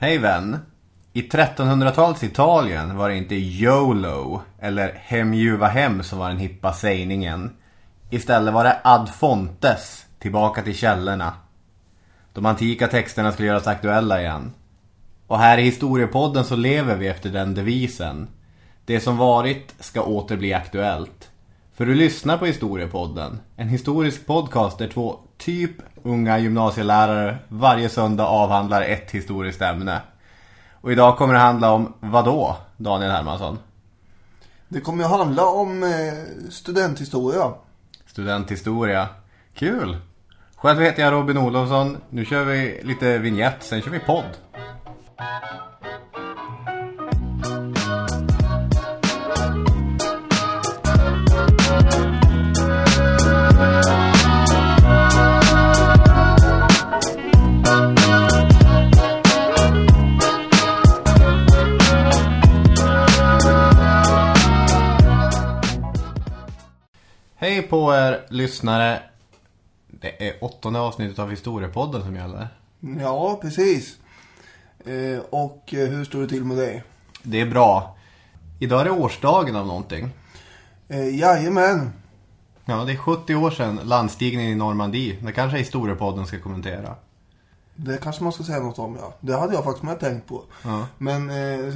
Hej vän. I 1300-talets Italien var det inte YOLO eller hemljuva hem som var den hippa sägningen. Istället var det ad fontes, tillbaka till källorna. De antika texterna skulle göras aktuella igen. Och här i historiepodden så lever vi efter den devisen. Det som varit ska åter bli aktuellt. För du lyssnar på historiepodden. En historisk podcast där två typ unga gymnasielärare varje söndag avhandlar ett historiskt ämne. Och idag kommer det handla om vad då, Daniel Hermansson? Det kommer ju handla om eh, studenthistoria. Studenthistoria. Kul! Själv heter jag Robin Olofsson. Nu kör vi lite vignett, sen kör vi podd. Hej på er lyssnare. Det är åttonde avsnittet av Historiepodden som gäller. Ja, precis. Eh, och eh, hur står det till med dig? Det är bra. Idag är det årsdagen av någonting. Eh, jajamän. Ja, det är 70 år sedan landstigningen i Normandie. Det kanske Historiepodden ska kommentera. Det kanske man ska säga något om, ja. Det hade jag faktiskt med tänkt på. Ja. Men eh,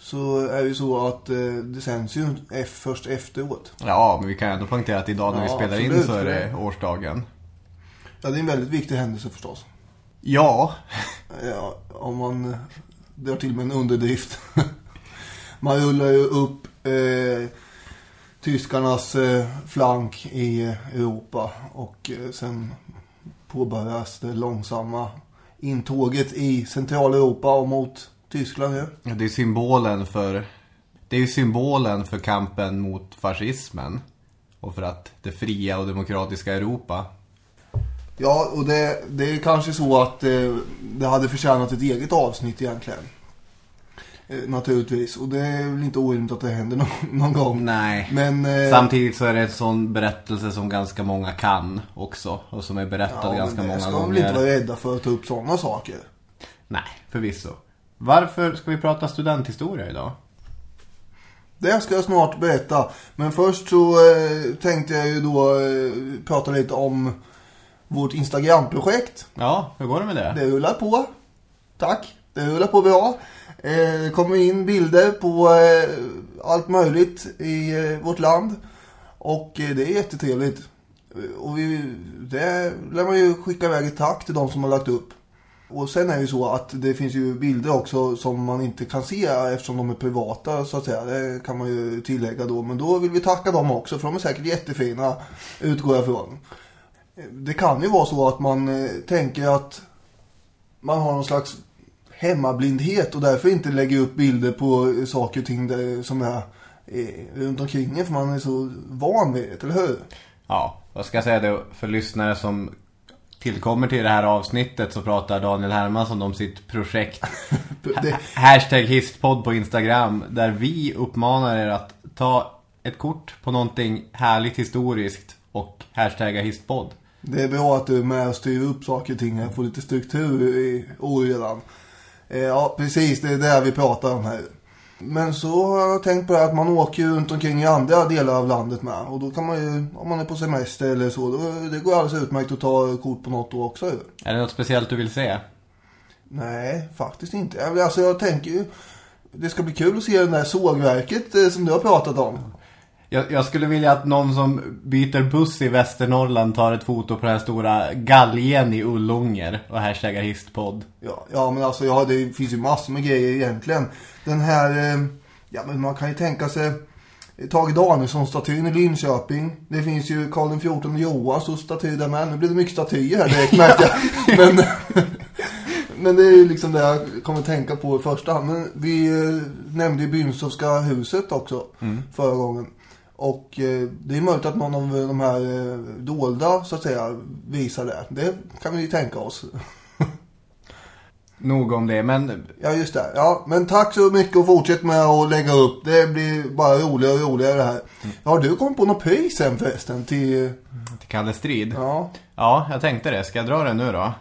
så är det ju så att eh, det sänds ju först efteråt. Ja, men vi kan ändå poängtera att idag när vi Ja, spelar in absolut. så är det årsdagen. Ja, det är en väldigt viktig händelse förstås. Ja, Ja, om man drar till med en underdrift. man rullar ju upp eh, tyskarnas eh, flank i Europa och eh, sen påbörjas det långsamma intåget i Centraleuropa och mot Tyskland. Ja. det är symbolen för det är ju symbolen för kampen mot fascismen och för att det fria och demokratiska Europa. Ja, och det, det är kanske så att eh, det hade förtjänat ett eget avsnitt egentligen. Eh, naturligtvis. Och det är väl inte orimligt att det händer någon, någon gång. Nej. Men, eh, Samtidigt så är det en sån berättelse som ganska många kan också och som är berättad ja, ganska många ska gånger. väl inte vara rädda för att ta upp sådana saker. Nej, förvisso. Varför ska vi prata studenthistoria idag? Det ska jag snart berätta. Men först så eh, tänkte jag ju då eh, prata lite om vårt Instagram-projekt. Ja, hur går det med det? Det rullar på. Tack. Det rullar på bra. Eh, Det kommer in bilder på eh, allt möjligt i eh, vårt land. Och det är jättetrevligt. Och vi, det lär man ju skicka iväg ett tack till de som har lagt upp. Och sen är det ju så att det finns ju bilder också som man inte kan se eftersom de är privata så att säga. Det kan man ju tillägga då. Men då vill vi tacka dem också för de är säkert jättefina utgår jag ifrån. Det kan ju vara så att man eh, tänker att man har någon slags hemmablindhet och därför inte lägger upp bilder på saker och ting där, som är eh, runt omkring en för man är så van vid det, eller hur? Ja, vad ska jag säga det för lyssnare som tillkommer till det här avsnittet så pratar Daniel Hermansson om sitt projekt Det, Hashtag histpodd på Instagram där vi uppmanar er att ta ett kort på någonting härligt historiskt och hashtagga histpodd. Det är bra att du är med och styr upp saker och ting här, får lite struktur i oredan. Eh, Ja, precis, det är det vi pratar om här. Men så har jag tänkt på det att man åker runt omkring i andra delar av landet med. Och då kan man ju, om man är på semester eller så, då, det går alldeles utmärkt att ta kort på något då också. Är det något speciellt du vill se? Nej, faktiskt inte. Alltså jag tänker ju, det ska bli kul att se det där sågverket eh, som du har pratat om. Jag, jag skulle vilja att någon som byter buss i Västernorrland tar ett foto på den här stora galgen i Ullånger och hashtaggar histpodd. Ja, ja men alltså ja, det finns ju massor med grejer egentligen. Den här, eh, ja men man kan ju tänka sig eh, Tage Danielsson-statyn i Linköping. Det finns ju Karl XIV Johans staty där med. Nu blir det mycket statyer här direkt märkte jag. Men, men det är ju liksom det jag kommer tänka på i första hand. Men vi eh, nämnde ju Bynsovska huset också förra gången. Och eh, det är möjligt att någon av de här eh, dolda så att säga visar det. Det kan vi ju tänka oss. nog om det. Men Ja, just det. Ja, men tack så mycket och fortsätt med att lägga upp. Det blir bara roligare och roligare det här. Har du kommit på något pris sen förresten till... till Kalle Strid. Ja. Ja, jag tänkte det. Ska jag dra det nu då?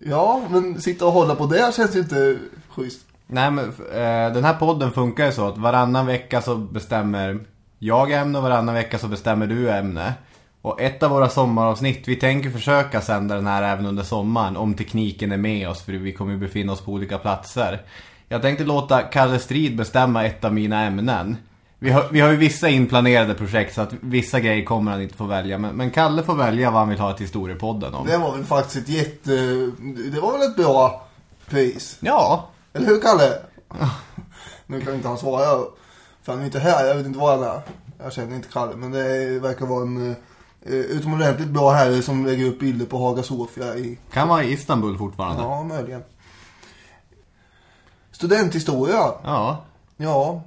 Ja, men sitta och hålla på det känns ju inte schysst. Nej, men eh, den här podden funkar ju så att varannan vecka så bestämmer jag ämne och varannan vecka så bestämmer du ämne. Och ett av våra sommaravsnitt, vi tänker försöka sända den här även under sommaren om tekniken är med oss för vi kommer ju befinna oss på olika platser. Jag tänkte låta Kalle Strid bestämma ett av mina ämnen. Vi har, vi har ju vissa inplanerade projekt så att vissa grejer kommer han inte få välja. Men, men Kalle får välja vad han vill ha till historiepodden om. Det var väl faktiskt ett jätte... Det var väl ett bra pris. Ja, Eller hur, Kalle? nu kan inte han svara. För han är inte här. Jag vet inte var han är. Jag känner inte Kalle. Men det verkar vara en eh, utomordentligt bra herre som lägger upp bilder på Haga Sofia i... kan vara i Istanbul fortfarande. Ja, möjligen. Studenthistoria. ja. Ja.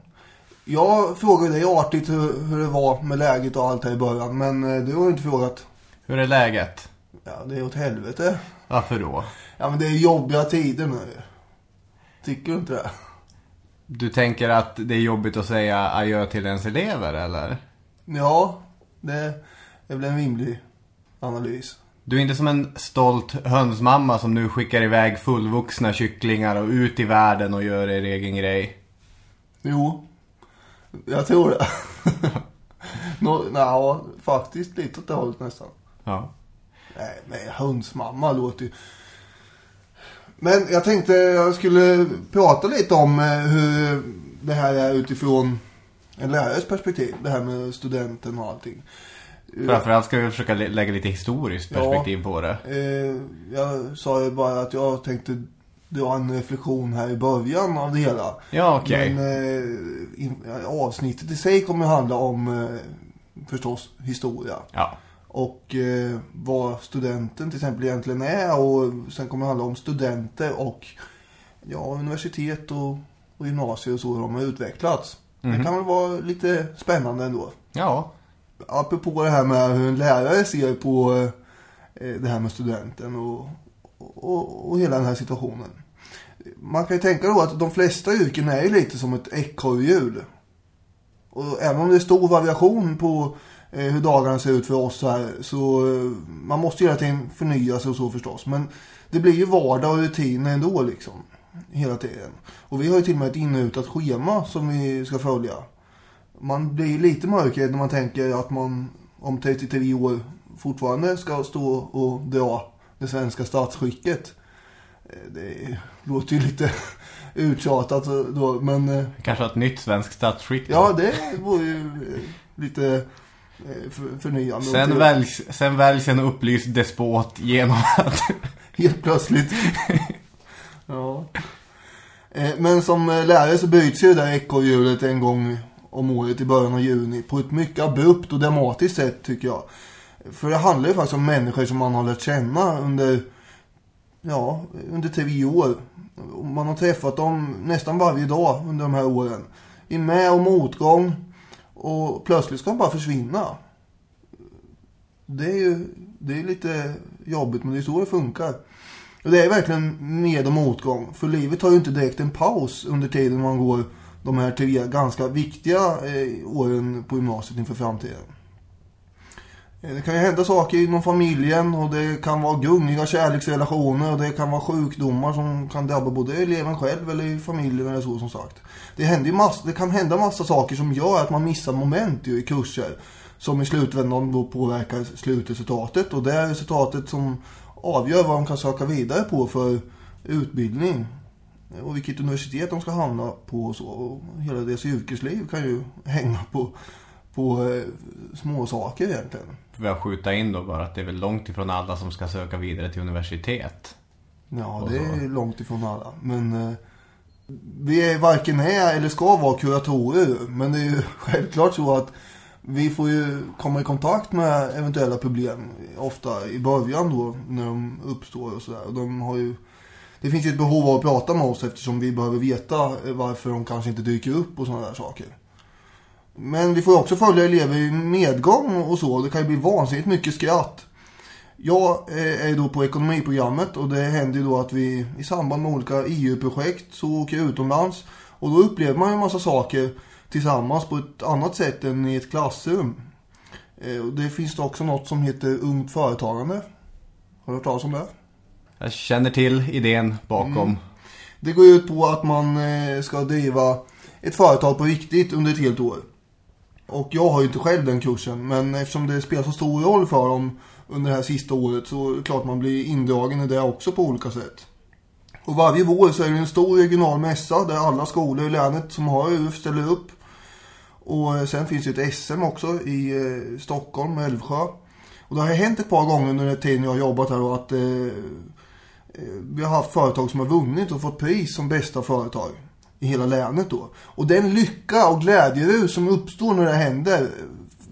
Jag frågade dig artigt hur, hur det var med läget och allt här i början. Men eh, du har ju inte frågat. Hur är läget? Ja, det är åt helvete. Varför då? Ja, men det är jobbiga tider nu. Tycker du inte det? Du tänker att det är jobbigt att säga adjö till ens elever, eller? Ja, det är väl en rimlig analys. Du är inte som en stolt hönsmamma som nu skickar iväg fullvuxna kycklingar och ut i världen och gör er egen grej. Jo, jag tror det. Nå, nej, faktiskt lite åt det hållet nästan. Ja. Nej, men hönsmamma låter ju... Men jag tänkte jag skulle prata lite om eh, hur det här är utifrån en lärares perspektiv. Det här med studenten och allting. Framförallt ska vi försöka lä- lägga lite historiskt Ja. perspektiv på det. Eh, jag sa ju bara att jag tänkte dra en reflektion här i början av det hela. Ja, okej. Men eh, in, avsnittet i sig kommer handla om eh, förstås historia. Ja. Och eh, vad studenten till exempel egentligen är. Och sen kommer det handla om studenter och ja, universitet och, och gymnasier och så hur de har utvecklats. Det kan väl vara lite spännande ändå. Ja. Apropå det här med hur en lärare ser på eh, det här med studenten och, och, och hela den här situationen. Man kan ju tänka då att de flesta yrken är ju lite som ett ekorrhjul. Och även om det är stor variation på hur dagarna ser ut för oss här så eh, man måste hela tiden förnya sig och så förstås. Men det blir ju vardag och rutiner ändå liksom. Hela tiden. Och vi har ju till och med ett inrutat schema som vi ska följa. Man blir lite mörkrädd när man tänker att man om 33 år fortfarande ska stå och dra det svenska statsskicket. Eh, Det låter ju lite uttjatat då, men eh, Kanske ett nytt svenskt statsskick. då. ja, det vore ju eh, lite eh, för- förnyande. Sen, väljs, sen väljs en upplyst despot genom att... Helt plötsligt. ja. Eh, Men som eh, lärare så byts ju det där ekorrhjulet en gång om året i början av juni på ett mycket abrupt och dramatiskt sätt tycker jag. För det handlar ju faktiskt om människor som man har lärt känna under, ja, under tio år. Man har träffat dem nästan varje dag under de här åren. I med och motgång. Och plötsligt ska han bara försvinna. Det är ju det är lite jobbigt men det är så det funkar. Och det är verkligen med och motgång. För livet har ju inte direkt en paus under tiden man går de här tre ganska viktiga eh, åren på gymnasiet inför framtiden. Eh, det kan ju hända saker inom familjen och det kan vara gungiga kärleksrelationer och det kan vara sjukdomar som kan drabba både eleven själv eller i familjen eller så som sagt. Det, händer massa, det kan hända massa saker som gör att man missar moment i kurser som i slutändan då påverkar slutresultatet och det är resultatet som avgör vad de kan söka vidare på för utbildning och vilket universitet de ska hamna på och så. Och hela deras yrkesliv kan ju hänga på, på eh, små saker egentligen. För att skjuta in då bara att det är väl långt ifrån alla som ska söka vidare till universitet. Ja, det är långt ifrån alla. Men eh, vi är varken är eller ska vara kuratorer. Men det är ju självklart så att vi får ju komma i kontakt med eventuella problem. Ofta i början då när de uppstår och sådär. De har ju det finns ju ett behov av att prata med oss eftersom vi behöver veta varför de kanske inte dyker upp och sådana där saker. Men vi får också följa elever i medgång och så. Det kan ju bli vansinnigt mycket skratt. Jag eh, är då på ekonomiprogrammet och det händer ju då att vi i samband med olika EU-projekt så åker jag utomlands. Och då upplever man ju en massa saker tillsammans på ett annat sätt än i ett klassrum. Eh, det finns också något som heter ungt företagande. Har du hört talas om det? Jag känner till idén bakom. Mm. Det går ut på att man eh, ska driva ett företag på riktigt under ett helt år. Och jag har ju inte själv den kursen, men eftersom det spelar så stor roll för dem under det här sista året så är det klart man blir indragen i det också på olika sätt. Och varje vår så är det en stor regional mässa där alla skolor i länet som har UF ställer upp. Och sen finns det ett SM också i eh, Stockholm, Älvsjö. Och det har hänt ett par gånger under den tiden jag har jobbat här att eh, eh, vi har haft företag som har vunnit och fått pris som bästa företag i hela länet då. Och den lycka och glädjerus som uppstår när det händer,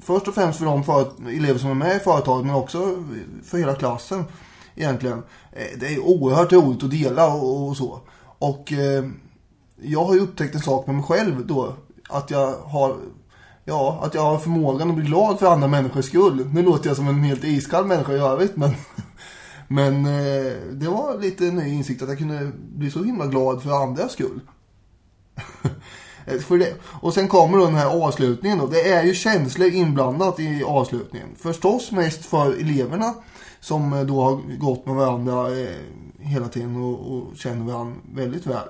först och främst för de för, elever som är med i företaget men också för hela klassen egentligen. Eh, det är oerhört roligt att dela och, och så. Och eh, jag har ju upptäckt en sak med mig själv då. Att jag har ja, att jag har förmågan att bli glad för andra människors skull. Nu låter jag som en helt iskall människa i övrigt, men, men eh, det var lite en ny insikt att jag kunde bli så himla glad för andras skull. för det. Och sen kommer då den här avslutningen då. Det är ju känslor inblandat i avslutningen. Förstås mest för eleverna som då har gått med varandra eh, hela tiden och, och känner varandra väldigt väl.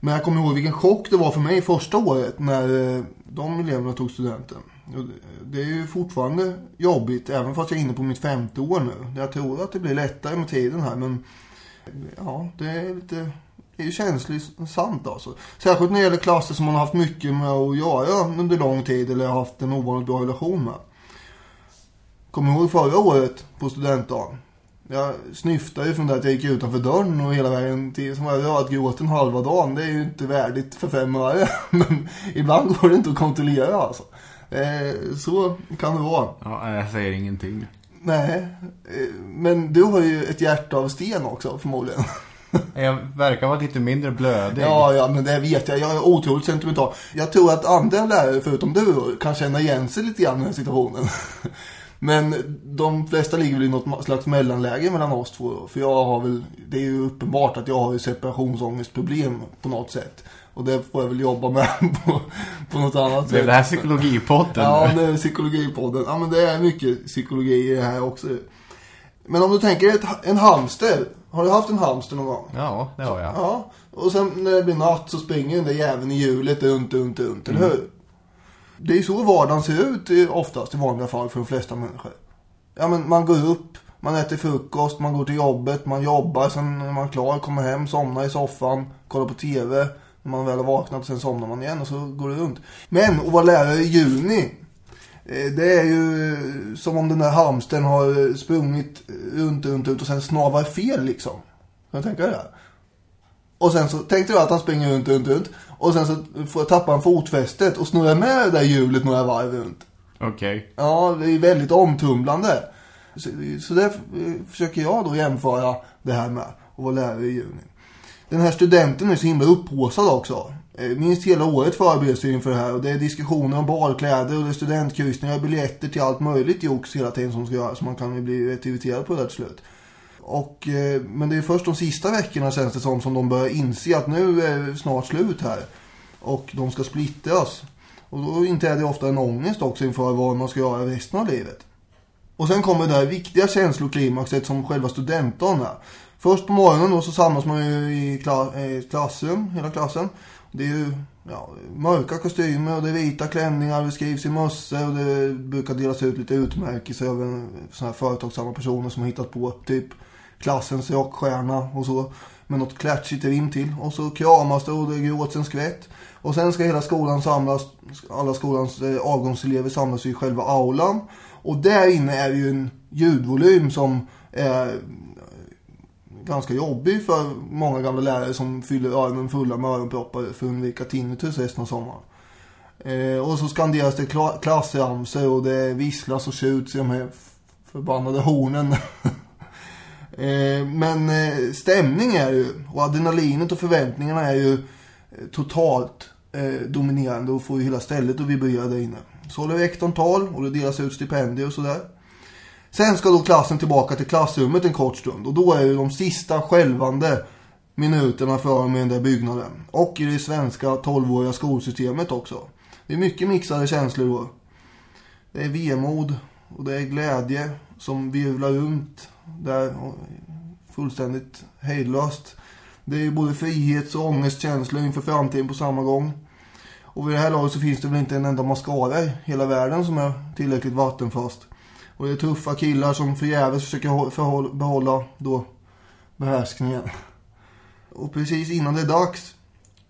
Men jag kommer ihåg vilken chock det var för mig första året när eh, de eleverna tog studenten. Det är ju fortfarande jobbigt, även fast jag är inne på mitt femte år nu. Jag tror att det blir lättare med tiden här, men ja, det är lite... Det är ju känslosamt alltså. Särskilt när det gäller klasser som man har haft mycket med att göra under lång tid eller haft en ovanligt bra relation med. Kommer ihåg förra året på studentdagen? Jag snyftade ju från det att jag gick utanför dörren och hela vägen till som jag att gråten halva dagen. Det är ju inte värdigt för fem öre. Men ibland går det inte att kontrollera alltså. Eh, så kan det vara. Ja, jag säger ingenting. Nej, eh, men du har ju ett hjärta av sten också förmodligen. Jag verkar vara lite mindre blödig. Ja, ja, men det vet jag. Jag är otroligt sentimental. Jag tror att andra lärare, förutom du, kan känna igen sig lite grann i den här situationen. Men de flesta ligger väl i något slags mellanläge mellan oss två. För jag har väl, det är ju uppenbart att jag har ju separationsångestproblem på något sätt. Och det får jag väl jobba med på, på något annat sätt. Det är det här psykologipodden? Ja, det är psykologipodden. Ja, men det är mycket psykologi i det här också. Men om du tänker ett, en hamster. Har du haft en hamster någon gång? Ja, det har jag. Ja, och sen när det blir natt så springer den där jäveln i hjulet runt, runt, runt, mm. eller hur? Det är så vardagen ser ut oftast i vanliga fall för de flesta människor. Ja men man går upp, man äter frukost, man går till jobbet, man jobbar, sen när man är klar, kommer hem, somnar i soffan, kollar på tv. När man väl har vaknat, sen somnar man igen och så går det runt. Men att vara lärare i juni, det är ju som om den där hamsten har sprungit runt, runt, runt och sen snavar fel liksom. Kan du tänka dig det? Och sen så tänkte jag att han springer runt, runt, runt. Och sen så får jag tappa han fotfästet och snurra med det där hjulet några varv runt. Okej. Okay. Ja, det är väldigt omtumlande. Så, så det försöker jag då jämföra det här med att vara lärare i juni. Den här studenten är så himla upphåsad också. Eh, minst hela året förbereds inför det här. Och det är diskussioner om balkläder och det är studentkryssningar och biljetter till allt möjligt jox hela tiden som ska göras. Så man kan ju bli rätt irriterad på det till slut. Och, eh, men det är först de sista veckorna känns det som som de börjar inse att nu är det snart slut här. Och de ska splittras. Och då inträder det ofta en ångest också inför vad man ska göra resten av livet. Och sen kommer det här viktiga känsloklimaxet som själva studentdagen är. Först på morgonen då så samlas man ju i eh, klassrum, hela klassen. Det är ju ja, mörka kostymer och det är vita klänningar, det skrivs i mössor och det brukar delas ut lite utmärkelser av sådana här företagsamma personer som har hittat på typ klassens rockstjärna och så. Med något klatschigt rim till. Och så kramas det och det gråts en skvätt. Och sen ska hela skolan samlas, alla skolans eh, avgångselever samlas i själva aulan. Och där inne är ju en ljudvolym som är ganska jobbig för många gamla lärare som fyller öronen fulla med öronproppar för att undvika tinnitus resten av sommaren. Eh, och så skanderas det klassramsor och det visslas och tjuts i de här förbannade hornen. Eh, men eh, stämning är ju, och adrenalinet och förväntningarna är ju eh, totalt eh, dominerande och får ju hela stället att vibrera där inne. Så håller rektorn tal och det delas ut stipendier och sådär. Sen ska då klassen tillbaka till klassrummet en kort stund. Och då är det de sista skälvande minuterna för dem i den där byggnaden. Och i det svenska 12-åriga skolsystemet också. Det är mycket mixade känslor då. Det är vemod och det är glädje som virvlar runt där fullständigt hejdlöst. Det är både frihets- och ångestkänslor inför framtiden på samma gång. Och vid det här laget så finns det väl inte en enda mascara i hela världen som är tillräckligt vattenfast. Och det är tuffa killar som förgäves försöker behålla då behärskningen. Och precis innan det är dags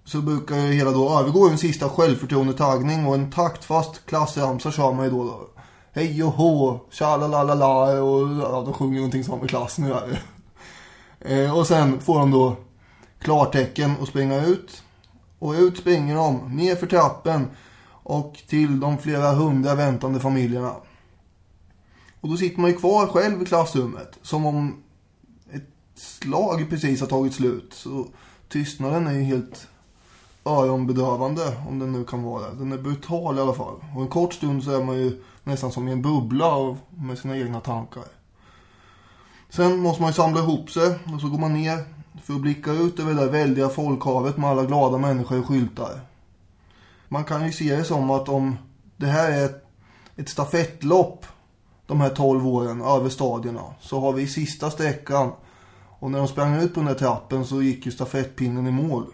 så brukar det hela då övergå en sista självförtroendetagning och en taktfast klassramsa kör man ju då. då. Hej och hå, tjalalalala och ja, de sjunger någonting sånt med klassen nu eh, Och sen får de då klartecken att springa ut. Och ut springer de, ner för trappen och till de flera hundra väntande familjerna. Och då sitter man ju kvar själv i klassrummet. Som om ett slag precis har tagit slut. Så tystnaden är ju helt öronbedövande om den nu kan vara. Den är brutal i alla fall. Och en kort stund så är man ju nästan som i en bubbla med sina egna tankar. Sen måste man ju samla ihop sig och så går man ner för att blicka ut över det där väldiga folkhavet med alla glada människor och skyltar. Man kan ju se det som att om det här är ett, ett stafettlopp de här 12 åren över stadierna så har vi sista sträckan och när de sprang ut på den här trappen så gick ju stafettpinnen i mål.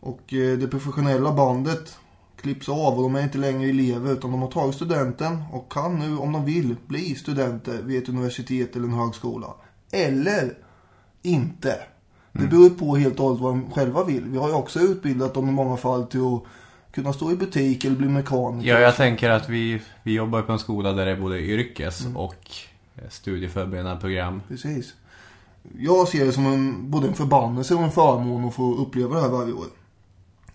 Och eh, det professionella bandet klipps av och de är inte längre elever utan de har tagit studenten och kan nu om de vill bli studenter vid ett universitet eller en högskola. Eller inte. Det mm. beror på helt och hållet vad de själva vill. Vi har ju också utbildat dem i många fall till att kunna stå i butik eller bli mekaniker. Ja, jag tänker att vi, vi jobbar på en skola där det är både yrkes mm. och studieförberedande program. Precis. Jag ser det som en, både en förbannelse och en förmån att få uppleva det här varje år.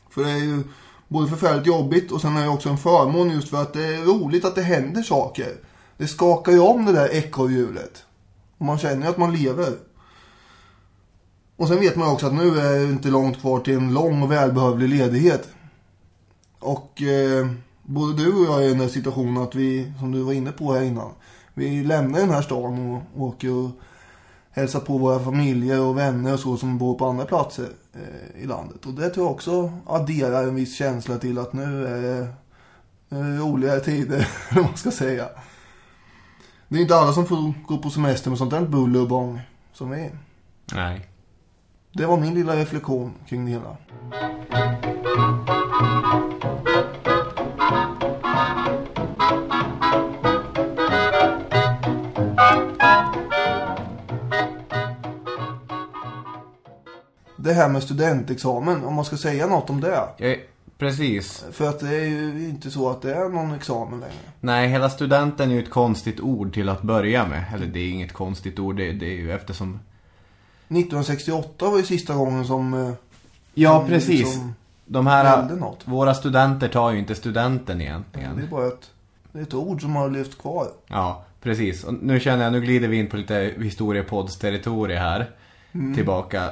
För det är ju både förfärligt jobbigt och sen är det också en förmån just för att det är roligt att det händer saker. Det skakar ju om det där ekorrhjulet. Och man känner att man lever. Och sen vet man också att nu är det inte långt kvar till en lång och välbehövlig ledighet. Och eh, både du och jag är i den här situationen att vi, som du var inne på här innan, vi lämnar den här stan och åker och hälsar på våra familjer och vänner och så som bor på andra platser eh, i landet. Och det tror jag också adderar en viss känsla till att nu är det, roligare tider, eller man ska säga. Det är inte alla som får gå på semester med sånt där buller och bång som vi. Nej. Det var min lilla reflektion kring det hela. Det här med studentexamen, om man ska säga något om det. Ja, precis. För att det är ju inte så att det är någon examen längre. Nej, hela studenten är ju ett konstigt ord till att börja med. Eller det är inget konstigt ord, det, det är ju eftersom... 1968 var ju sista gången som... Eh, ja, som precis. Liksom De här, våra studenter tar ju inte studenten egentligen. Ja, det är bara ett, det är ett ord som har levt kvar. Ja, precis. Och nu känner jag, nu glider vi in på lite historiepodds territorium här. Mm. Tillbaka.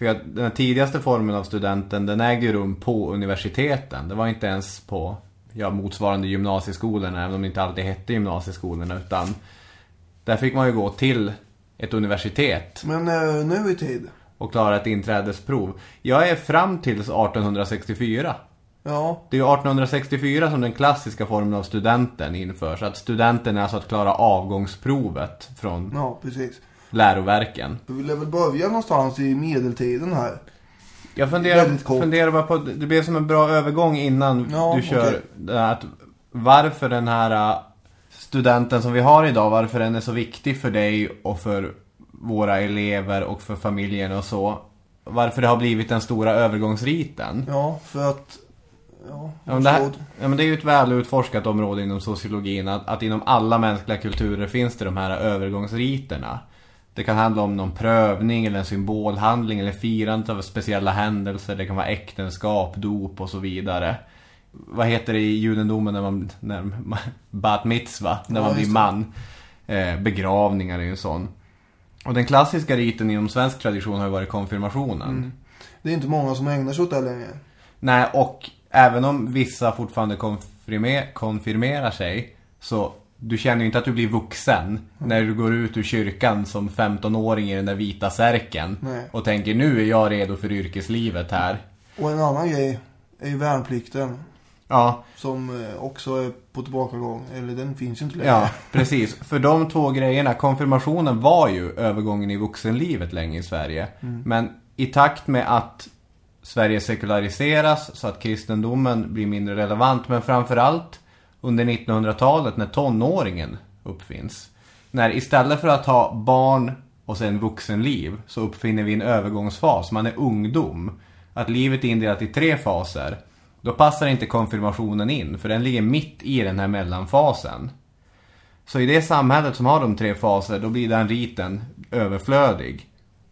För den tidigaste formen av studenten, den ägde ju rum på universiteten. Det var inte ens på ja, motsvarande gymnasieskolorna, även om det inte alltid hette gymnasieskolorna, utan där fick man ju gå till ett universitet. Men uh, nu i tid? Och klara ett inträdesprov. Jag är fram till 1864. Ja. Det är ju 1864 som den klassiska formen av studenten införs. Att studenten är alltså att klara avgångsprovet från... Ja, precis läroverken. Vi vill väl börja någonstans i medeltiden här. Jag funderar, funderar bara på, det blir som en bra övergång innan ja, du kör okay. att varför den här äh, studenten som vi har idag, varför den är så viktig för dig och för våra elever och för familjen och så. Varför det har blivit den stora övergångsriten. Ja, för att... Ja, ja, men det, här, ja, men det är ju ett välutforskat område inom sociologin att, att inom alla mänskliga kulturer finns det de här övergångsriterna. Det kan handla om någon prövning eller en symbolhandling eller firandet av speciella händelser. Det kan vara äktenskap, dop och så vidare. Vad heter det i judendomen när man, när, bat mitzva, när ja, man blir man? Eh, begravningar är ju en sån. Och den klassiska riten inom svensk tradition har ju varit konfirmationen. Mm. Det är inte många som ägnar sig åt det längre. Nej, och även om vissa fortfarande konfirmer, konfirmerar sig så du känner ju inte att du blir vuxen när du går ut ur kyrkan som 15-åring i den där vita särken. Nej. Och tänker nu är jag redo för yrkeslivet här. Och en annan grej är ju värnplikten. Ja, Som eh, också är på tillbakagång. Eller den finns ju inte längre. ja precis. För de två grejerna, konfirmationen var ju övergången i vuxenlivet länge i Sverige. Men i takt med att Sverige sekulariseras så att kristendomen blir mindre relevant. Men framförallt under 1900-talet när tonåringen uppfinns. När istället för att ha barn och sen vuxenliv så uppfinner vi en övergångsfas. Man är ungdom. Att livet är indelat i tre faser. Då passar inte konfirmationen in för den ligger mitt i den här mellanfasen. Så i det samhället som har de tre faser då blir den riten överflödig.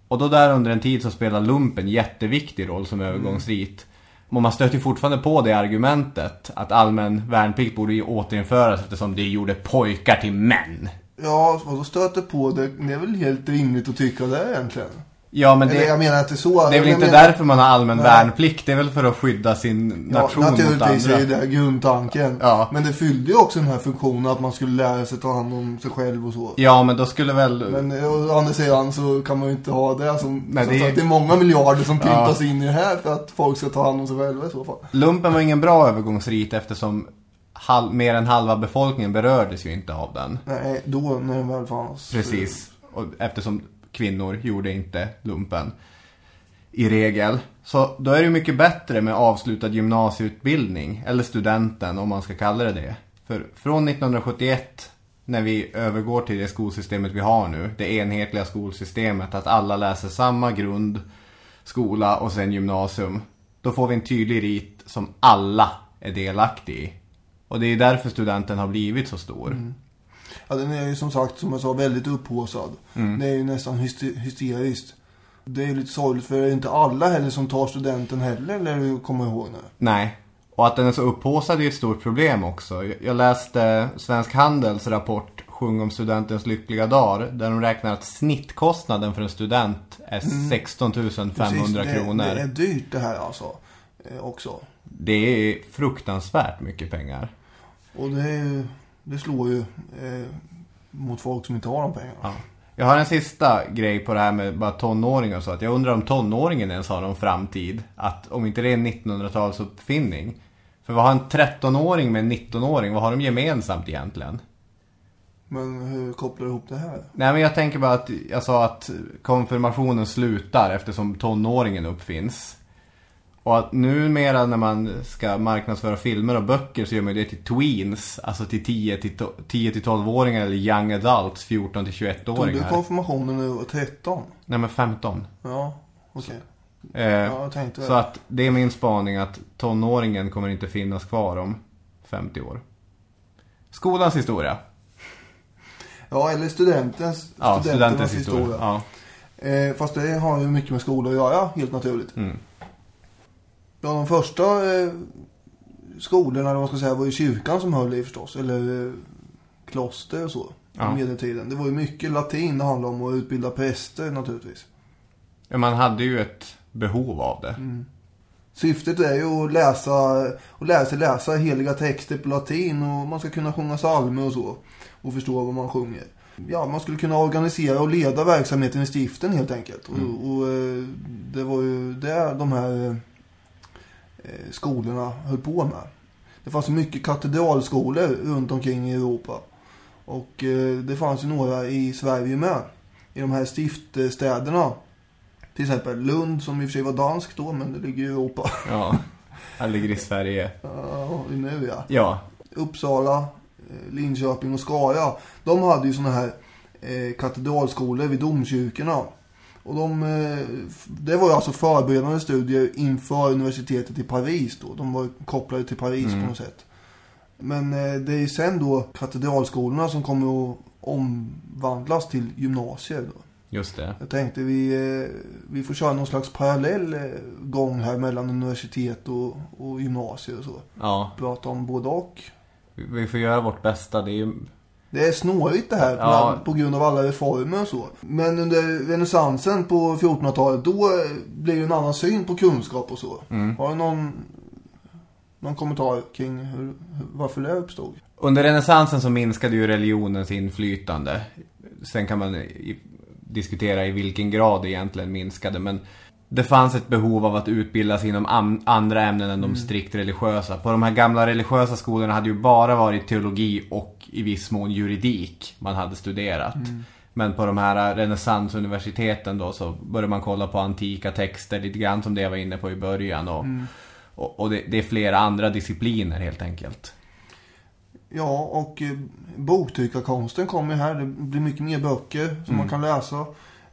Och då där under en tid så spelar lumpen jätteviktig roll som övergångsrit. Men man stöter ju fortfarande på det argumentet att allmän värnplikt borde ju återinföras eftersom det gjorde pojkar till män. Ja, vad då stöter på det. Det är väl helt rimligt att tycka det egentligen. Ja men Eller jag det, menar att det är så. det är väl jag inte menar, därför man har allmän Nej. värnplikt. Det är väl för att skydda sin Ja, nation mot naturligtvis är andra. det grundtanken. Ja. Men det fyllde ju också den här funktionen att man skulle lära sig ta hand om sig själv och så. Ja men då skulle väl... Men eh, å andra sidan så kan man ju inte ha det som... Nej, som det sagt, det är många miljarder som Ja. pyntas in i det här för att folk ska ta hand om sig själva i så fall. Lumpen var ingen bra övergångsrit eftersom halv, mer än halva befolkningen berördes ju inte av den. Nej, då när den väl fanns. Precis. Och eftersom kvinnor gjorde inte lumpen. I regel. Så då är det ju mycket bättre med avslutad gymnasieutbildning. Eller studenten om man ska kalla det det. För från 1971 när vi övergår till det skolsystemet vi har nu. Det enhetliga skolsystemet. Att alla läser samma grund, skola och sen gymnasium. Då får vi en tydlig rit som alla är delaktiga i. Och det är därför studenten har blivit så stor. Mm. Ja, den är ju som sagt, som jag sa, väldigt upphaussad. Mm. Det är ju nästan hyste- hysteriskt. Det är lite sorgligt för det är inte alla heller som tar studenten heller, lär du komma ihåg nu. Nej. Och att den är så upphaussad är ju ett stort problem också. Jag- läste Svensk Handels rapport Sjung om studentens lyckliga dagar. Där de räknar att snittkostnaden för en student är 16 500 Precis, det, kronor. Det är dyrt det här alltså. Eh, också. Det är fruktansvärt mycket pengar. Och det, är ju, det slår ju eh, mot folk som inte har de pengarna. Ja. Jag har en sista grej på det här med bara tonåringar och så. Att jag undrar om tonåringen ens har någon framtid. Att om inte det är en 1900-talsuppfinning. För vad har en 13-åring med en 19-åring? Vad har de gemensamt egentligen? Men hur kopplar du ihop det här? Nej men jag tänker bara att jag sa att konfirmationen slutar eftersom tonåringen uppfinns. Och att numera när man ska marknadsföra filmer och böcker så gör man det till tweens. Alltså till 10-12-åringar eller young adults, 14 Tog du 21-åringar. konfirmationen du var 13? Nej men 15. Ja, okej. Eh, Ja, så att det är min spaning att tonåringen kommer inte finnas kvar om 50 år. Skolans historia. Ja, eller studentens, Ja, studenternas studentens historia. Ja. Eh, fast det har ju mycket med skola att göra, helt naturligt. Mm. Ja, de första eh, skolorna, eller vad ska jag säga, var ju kyrkan som höll i förstås. Eller eh, kloster och så. Ja. I medeltiden. Det var ju mycket latin det handlade om och utbilda präster naturligtvis. Ja, Man hade ju ett behov av det. Syftet är ju att läsa, att lära sig läsa heliga texter på latin och man ska kunna sjunga psalmer och så. Och förstå vad man sjunger. Ja, man skulle kunna organisera och leda verksamheten i stiften helt enkelt. Och, och eh, det var ju det de här eh, skolorna höll på med. Det fanns mycket katedralskolor runt omkring i Europa. Och eh, det fanns ju några i Sverige med. I de här stiftstäderna. Till exempel Lund som i och för sig var dansk då, men det ligger i Europa. Ja, han ligger i Sverige. Ja, nu ja. Ja, Uppsala, eh, Linköping och Skara. De hade ju såna här eh, katedralskolor vid domkyrkorna. Och de, eh, det var ju alltså förberedande studier inför universitetet i Paris då. De var kopplade till Paris Mm. på något sätt. Men eh, det är ju sen då katedralskolorna som kommer att omvandlas till gymnasier då. just det. Jag tänkte vi, eh, vi får köra någon slags parallell gång här mellan universitet och, och gymnasier och så. Ja, Prata om både och. vi- vi får göra vårt bästa. Det är ju... Det är snårigt det här på, Ja. på grund av alla reformer och så. Men under renässansen på 1400-talet då eh, blev det en annan syn på kunskap och så. Mm. Har du någon, någon kommentar kring hur, varför det uppstod? Under renässansen så minskade ju religionens inflytande. Sen kan man i, diskutera i vilken grad det egentligen minskade. Men det fanns ett behov av att utbilda sig inom andra ämnen än de strikt religiösa. På de här gamla religiösa skolorna hade ju bara varit teologi och i viss mån juridik man hade studerat. Men på de här renässansuniversiteten då så började man kolla på antika texter lite grann som det jag var inne på i början. Och, och, och det, det är flera andra discipliner helt enkelt. Ja, och eh, boktryckarkonsten kommer ju här. Det blir mycket mer böcker som man kan läsa.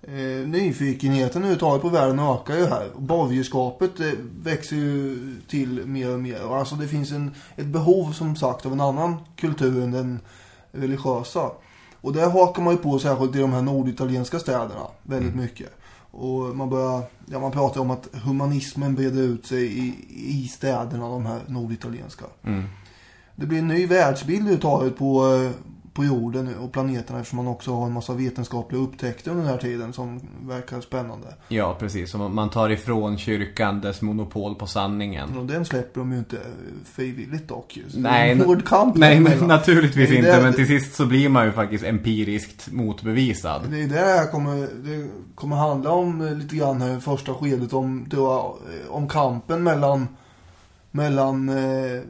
Eh, nyfikenheten överhuvudtaget på världen ökar ju här. Borgerskapet eh, växer ju till mer och mer. Alltså det finns en, ett behov som sagt av en annan kultur än den religiösa. Och det hakar man ju på särskilt i de här norditalienska städerna väldigt mycket. Och man börjar, ja man pratar om att humanismen breder ut sig i, i städerna, de här norditalienska. Mm. Det blir en ny världsbild överhuvudtaget på, eh, på jorden och planeten eftersom man också har en massa vetenskapliga upptäckter under den här tiden som verkar spännande. Ja, precis. Och man tar ifrån kyrkan dess monopol på sanningen. Och den släpper de ju inte frivilligt dock. Så Nej, en hård kamp Nej, däremellan. naturligtvis är inte. det- Men till sist så blir man ju faktiskt empiriskt motbevisad. Det är det här kommer, det kommer handla om lite grann här i första skedet om, då, om kampen mellan, mellan eh,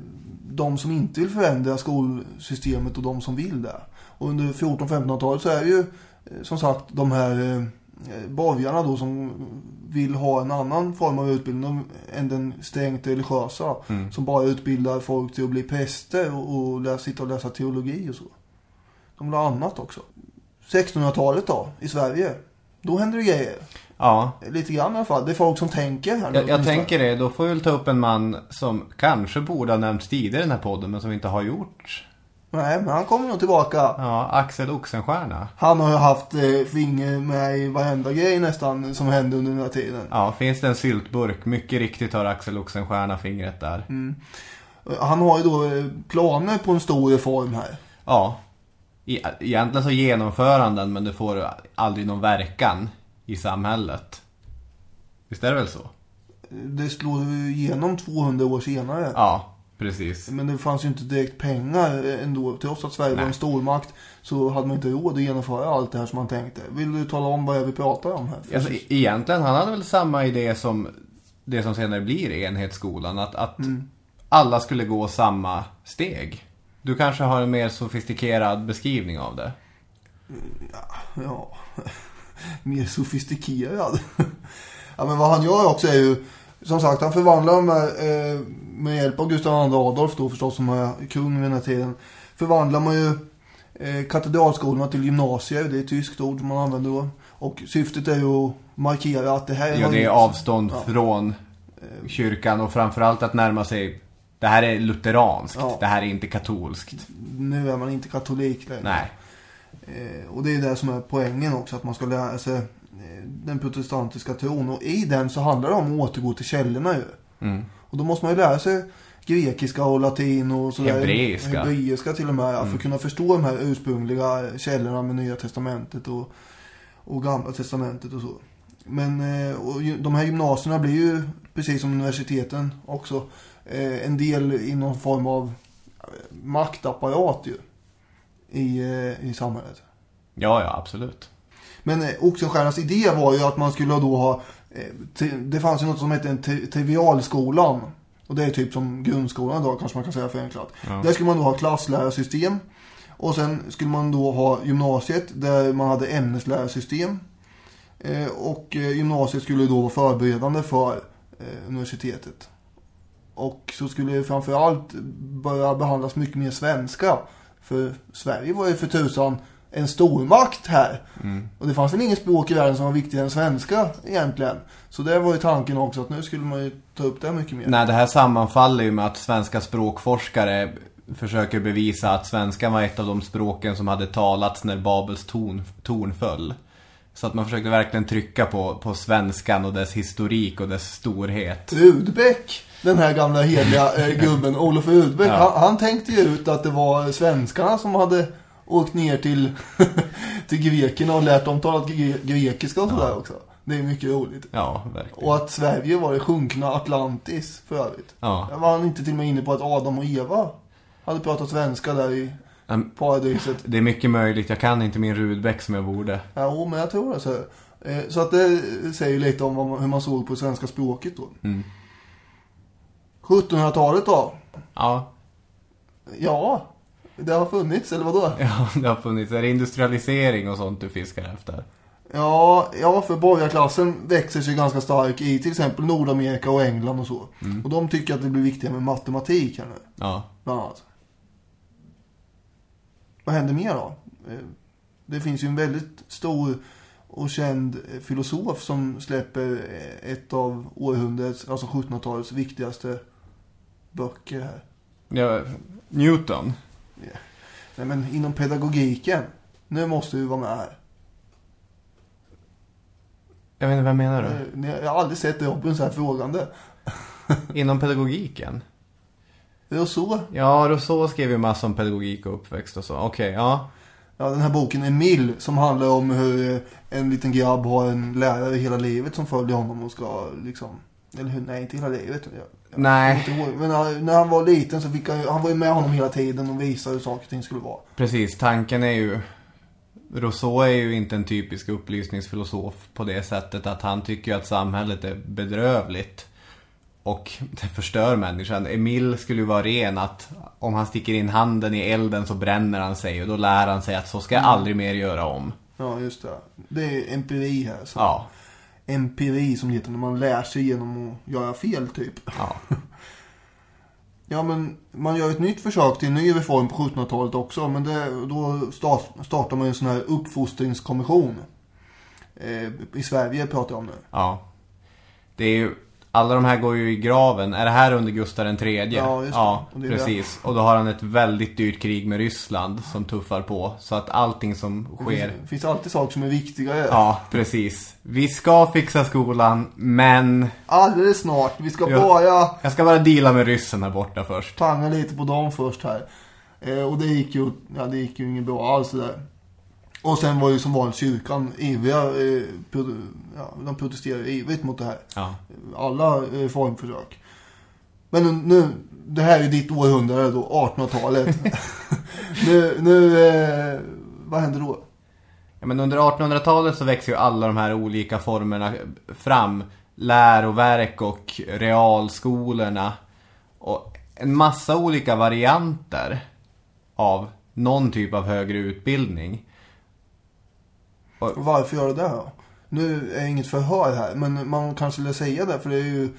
de som inte vill förändra skolsystemet och de som vill det. Och under 1400-1500-talet så är det ju eh, som sagt de här eh, borgarna då som vill ha en annan form av utbildning än den strängt religiösa. Mm. Som bara utbildar folk till att bli präster och, och läsa, sitta och läsa teologi och så. De vill ha annat också. 1600-talet då, i Sverige. Då händer det grejer. Ja, Lite grann i alla fall. Det är folk som tänker här nu. jag, jag tänker det. Då får vi väl ta upp en man som kanske borde ha nämnts tidigare i den här podden, men som vi inte har gjort. Nej, men han kommer nog tillbaka. Ja, Axel Oxenstierna. Han har ju haft eh, finger med i varenda grej nästan som hände under den här tiden. Ja, finns det en syltburk? Mycket riktigt har Axel Oxenstierna fingret där. Han har ju då eh, planer på en stor reform här. Ja. E- Egentligen så genomför han den, men det får aldrig någon verkan i samhället. Visst är det väl så? Det slår ju igenom 200 år senare. Ja, precis. Men det fanns ju inte direkt pengar ändå. Trots att Sverige var Nej. en stormakt så hade man inte råd att genomföra allt det här som man tänkte. Vill du tala om vad jag vill prata om här? Alltså, e- egentligen, han hade väl samma idé som det som senare blir enhetsskolan. Att, att alla skulle gå samma steg. Du kanske har en mer sofistikerad beskrivning av det. Ja, mer sofistikerad. ja, men vad han gör också är ju, som sagt, han förvandlar här, eh, med hjälp av Gustav II Adolf då förstås, som är kung vid den här tiden, förvandlar man ju eh, katedralskolorna till gymnasier, det är ett tyskt ord som man använder då. Och syftet är ju att markera att det här Ja, har det är avstånd Ja. från eh, kyrkan och framförallt att närma sig det här är lutheranskt, Ja. det här är inte katolskt. Nu är man inte katolik längre. Nej. Eh, och det är det som är poängen också, att man ska lära sig eh, den protestantiska tron. Och i den så handlar det om att återgå till källorna ju. Mm. Och då måste man ju lära sig grekiska och latin och sådär. Hebreiska. Hebreiska till och med, ja, för att kunna förstå de här ursprungliga källorna med Nya Testamentet och, och Gamla Testamentet och så. Men eh, de här gymnasierna blir ju, precis som universiteten också, en del i någon form av maktapparat ju. I, eh, i samhället. Ja, ja, absolut. Men eh, Oxenstiernas idé var ju att man skulle då ha... Eh, det fanns ju något som hette en trivialskolan. Och det är typ som grundskolan idag kanske man kan säga förenklat. Ja. Där skulle man då ha klasslärarsystem. Och sen skulle man då ha gymnasiet där man hade ämneslärarsystem. Och gymnasiet skulle då vara förberedande för universitetet. Och så skulle framförallt börja behandlas mycket mer svenska. För Sverige var ju för tusan en stormakt här. Mm. Och det fanns väl inget språk i världen som var viktigare än svenska egentligen. Så det var ju tanken också att nu skulle man ju ta upp det mycket mer. Nej, det här sammanfaller ju med att svenska språkforskare försöker bevisa att svenskan var ett av de språken som hade talats när Babels torn, torn föll. Så att man försökte verkligen trycka på, på svenskan och dess historik och dess storhet. Rudbeck, den här gamla heliga eh, gubben, Olof Rudbeck, Ja. han, han tänkte ju ut att det var svenskarna som hade åkt ner till, till grekerna och lärt dem tala gre grekiska och sådär också. Det är mycket roligt. Ja, verkligen. Och att Sverige var det sjunkna Atlantis för övrigt. Ja. Var han inte till och med inne på att Adam och Eva hade pratat svenska där i Mm. paradiset. Det är mycket möjligt. Jag kan inte min Rudbeck som jag borde. Ja, men jag tror det. Så, eh, så att det säger lite om hur man såg på svenska språket då. Mm. 1700-talet då? Ja, Ja, det har funnits, eller vadå? ja, det har funnits. Är det industrialisering och sånt du fiskar efter? Ja, ja för borgarklassen växer sig ganska stark i till exempel Nordamerika och England och så. Och de tycker att det blir viktigare med matematik här nu, Ja. bland annat. Vad händer mer då? Eh, Det finns ju en väldigt stor och känd filosof som släpper ett av århundradets, alltså 1700-talets viktigaste böcker här. ja Newton. Nej men inom pedagogiken. Nu måste vi vara med här. Jag vet inte, vad menar du? Eh, Jag har aldrig sett Robin så här frågande. Inom pedagogiken? Så. Ja, Rousseau skrev ju massa om pedagogik och uppväxt och så. Okej, ja. Ja, den här boken Emil som handlar om hur en liten grabb har en lärare hela livet som följer honom och ska liksom... Eller hur? Nej, inte hela livet. Jag, jag Nej. inte ihåg. Men när, när han var liten så fick han Han var ju med honom hela tiden och visade hur saker och ting skulle vara. Precis, tanken är ju... Rousseau är ju inte en typisk upplysningsfilosof på det sättet att han tycker att samhället är bedrövligt. Och det förstör människan. Emil skulle ju vara ren att om han sticker in handen i elden så bränner han sig. Och då lär han sig att så ska jag aldrig mer göra om. Ja, just det. Det är empiri här. Så. Ja, Empiri som det heter när man lär sig genom att göra fel typ. ja. Ja, men man gör ett nytt försök till en ny reform på 1700-talet också. Men det, då start, startar man en sån här uppfostringskommission. Eh, I Sverige pratar jag om nu. ja. Det är ju... Alla de här går ju i graven. Är det här under Gustav den tredje? Ja, just det. Ja, Och det precis. Och då har han ett väldigt dyrt krig med Ryssland som tuffar på. Så att allting som Det sker... finns, finns alltid saker som är viktigare. Ja, precis. Vi ska fixa skolan, men Alldeles snart. Vi ska Ja. bara jag ska bara deala med ryssen här borta först. tanga lite på dem först här. Eh, och det gick ju, ja, det gick ju inget bra alls det där. Och sen var ju som vanligt kyrkan ivriga, eh, pro, ja, de protesterade ivrigt mot det här. Ja. Alla reformförsök. Men nu, nu, det här är ditt århundrade då, 1800-talet. nu, nu, eh, vad händer då? ja men under 1800-talet så växer ju alla de här olika formerna fram. Läroverk och realskolorna. Och en massa olika varianter av någon typ av högre utbildning. Och varför gör det det då? Nu är det inget förhör här, men man kanske skulle säga det, för det är ju...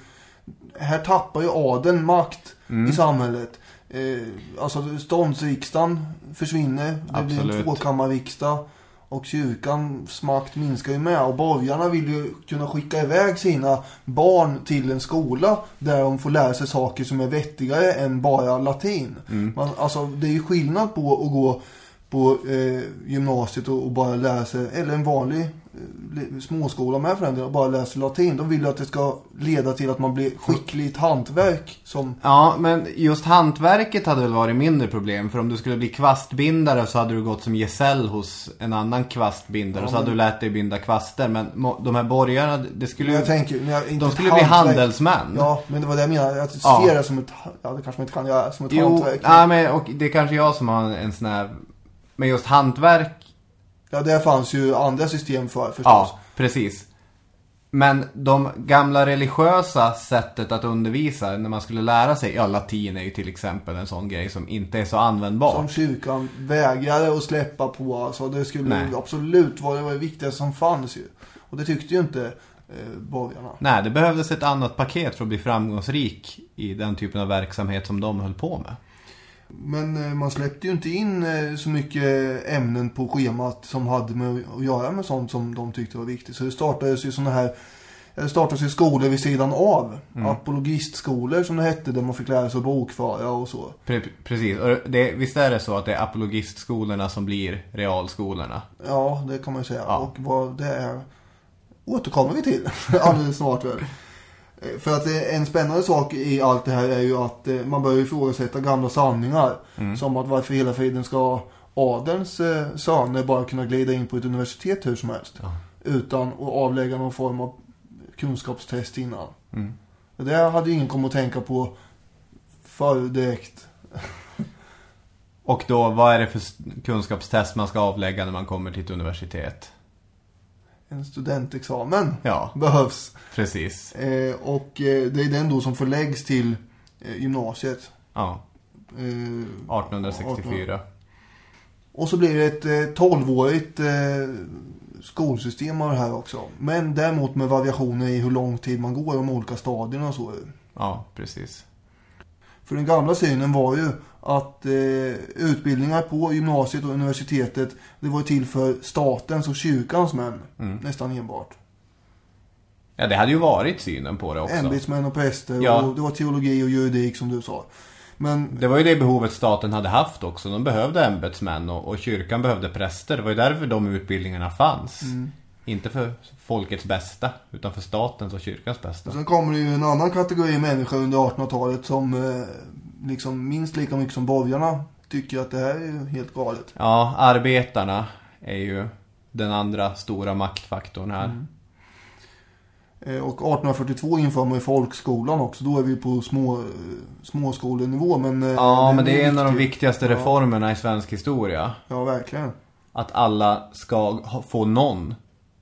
Här tappar ju adeln makt Mm. i samhället. Eh, alltså ståndsriksdagen försvinner, det blir en Absolut. tvåkammarriksdag. Och kyrkans makt minskar ju med. Och borgarna vill ju kunna skicka iväg sina barn till en skola där de får lära sig saker som är vettigare än bara latin. Mm. Man, alltså, det är ju skillnad på att gå på eh, gymnasiet och, och bara sig, eller en vanlig eh, småskola med för den delen, och bara sig latin. De vill ju att det ska leda till att man blir skicklig i ett hantverk som Ja, men just hantverket hade väl varit mindre problem. För om du skulle bli kvastbindare så hade du gått som gesäll hos en annan kvastbindare. Ja, så hade men- du lärt dig binda kvaster. Men de här borgarna, det skulle ju... jag tänker, men jag, inte de skulle bli handelsmän. Ja, men det var det jag menade. Jag ser Ja. det som ett, ja det kanske man inte kan göra, som ett Jo, hantverk. ja, men, och det är kanske jag som har en, en sån här... Men just hantverk, Ja, det fanns ju andra system för förstås. ja, precis. Men de gamla religiösa sättet att undervisa när man skulle lära sig, ja latin är ju till exempel en sån grej som inte är så användbar. Som kyrkan vägrade att släppa på. Alltså det skulle Nej. absolut vara det, var det viktigaste som fanns ju. Och det tyckte ju inte eh, borgarna. Nej, det behövdes ett annat paket för att bli framgångsrik i den typen av verksamhet som de höll på med. Men eh, man släppte ju inte in eh, så mycket ämnen på schemat som hade med att göra med sånt som de tyckte var viktigt. Så det startades ju sådana här det startades ju skolor vid sidan av. Apologistskolor som det hette, där man fick lära sig att bokföra och så. Pre- precis, och det, visst är det så att det är apologistskolorna som blir realskolorna? Ja, det kan man ju säga. Ja. Och vad det är återkommer vi till alldeles snart väl. Eh, För att är en spännande sak i allt det här är ju att eh, man börjar ifrågasätta gamla sanningar. Som att varför hela friden ska adelns eh, söner bara kunna glida in på ett universitet hur som helst. Ja. Utan att avlägga någon form av kunskapstest innan. Mm. Det hade ju ingen kommit att tänka på förr direkt. Och då, vad är det för kunskapstest man ska avlägga när man kommer till ett universitet? En studentexamen Ja, behövs. precis. Eh, och eh, det är den då som förläggs till eh, gymnasiet. Ja, Eh, 1864. och så blir det ett eh, 12-årigt eh, skolsystem av det här också. Men däremot med variationer i hur lång tid man går de olika stadierna och så. Ja, precis. För den gamla synen var ju att eh, utbildningar på gymnasiet och universitetet det var till för statens och kyrkans män. Mm. Nästan enbart. Ja, det hade ju varit synen på det också. Ämbetsmän och präster Ja. och det var teologi och juridik som du sa. Men Det var ju det behovet staten hade haft också. De behövde ämbetsmän och, och kyrkan behövde präster. Det var ju därför de utbildningarna fanns. Mm. Inte för folkets bästa, utan för statens och kyrkans bästa. sen kommer det ju en annan kategori människor under 1800-talet som eh, liksom minst lika mycket som borgarna tycker att det här är helt galet. Ja, arbetarna är ju den andra stora maktfaktorn här. Mm. Eh, Och 1842 inför man ju folkskolan också. Då är vi på små, eh, småskolenivå. Men, eh, Ja, men det är en av de viktig. viktigaste Ja. reformerna i svensk historia. Ja, verkligen. Att alla ska få någon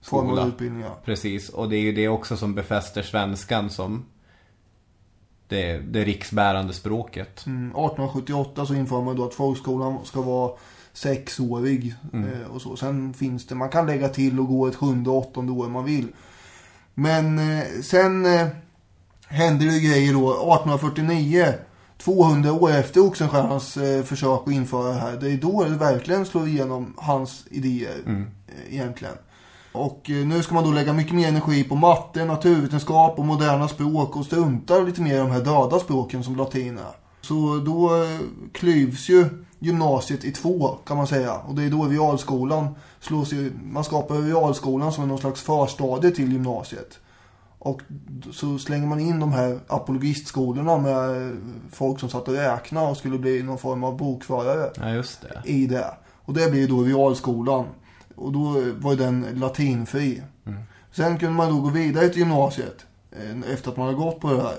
Form av skola. utbildning, ja. Precis, och det är ju det också som befäster svenskan som det, det riksbärande språket. Mm, 1878 så inför man då att folkskolan ska vara sexårig. Mm. Eh, och så. Sen finns det, man kan lägga till och gå ett sjunde och åttonde år om man vill. Men eh, sen eh, händer det grejer då. 1849, 200 år efter Oxenstiernas eh, försök att införa det här. Det är då det verkligen slår igenom hans idéer Mm. eh, egentligen. Och eh, nu ska man då lägga mycket mer energi på matte, naturvetenskap och moderna språk och strunta lite mer i de här döda språken som latin är. Så då eh, klyvs ju gymnasiet i två kan man säga. Och det är då realskolan slås ju, man skapar realskolan som är någon slags förstadie till gymnasiet. Och så slänger man in de här apologistskolorna med eh, folk som satt och räknade och skulle bli någon form av bokförare Ja, just det. i det. Och det blir ju då realskolan. Och då var den latinfri. Mm. Sen kunde man då gå vidare till gymnasiet. eh, Efter att man hade gått på det här.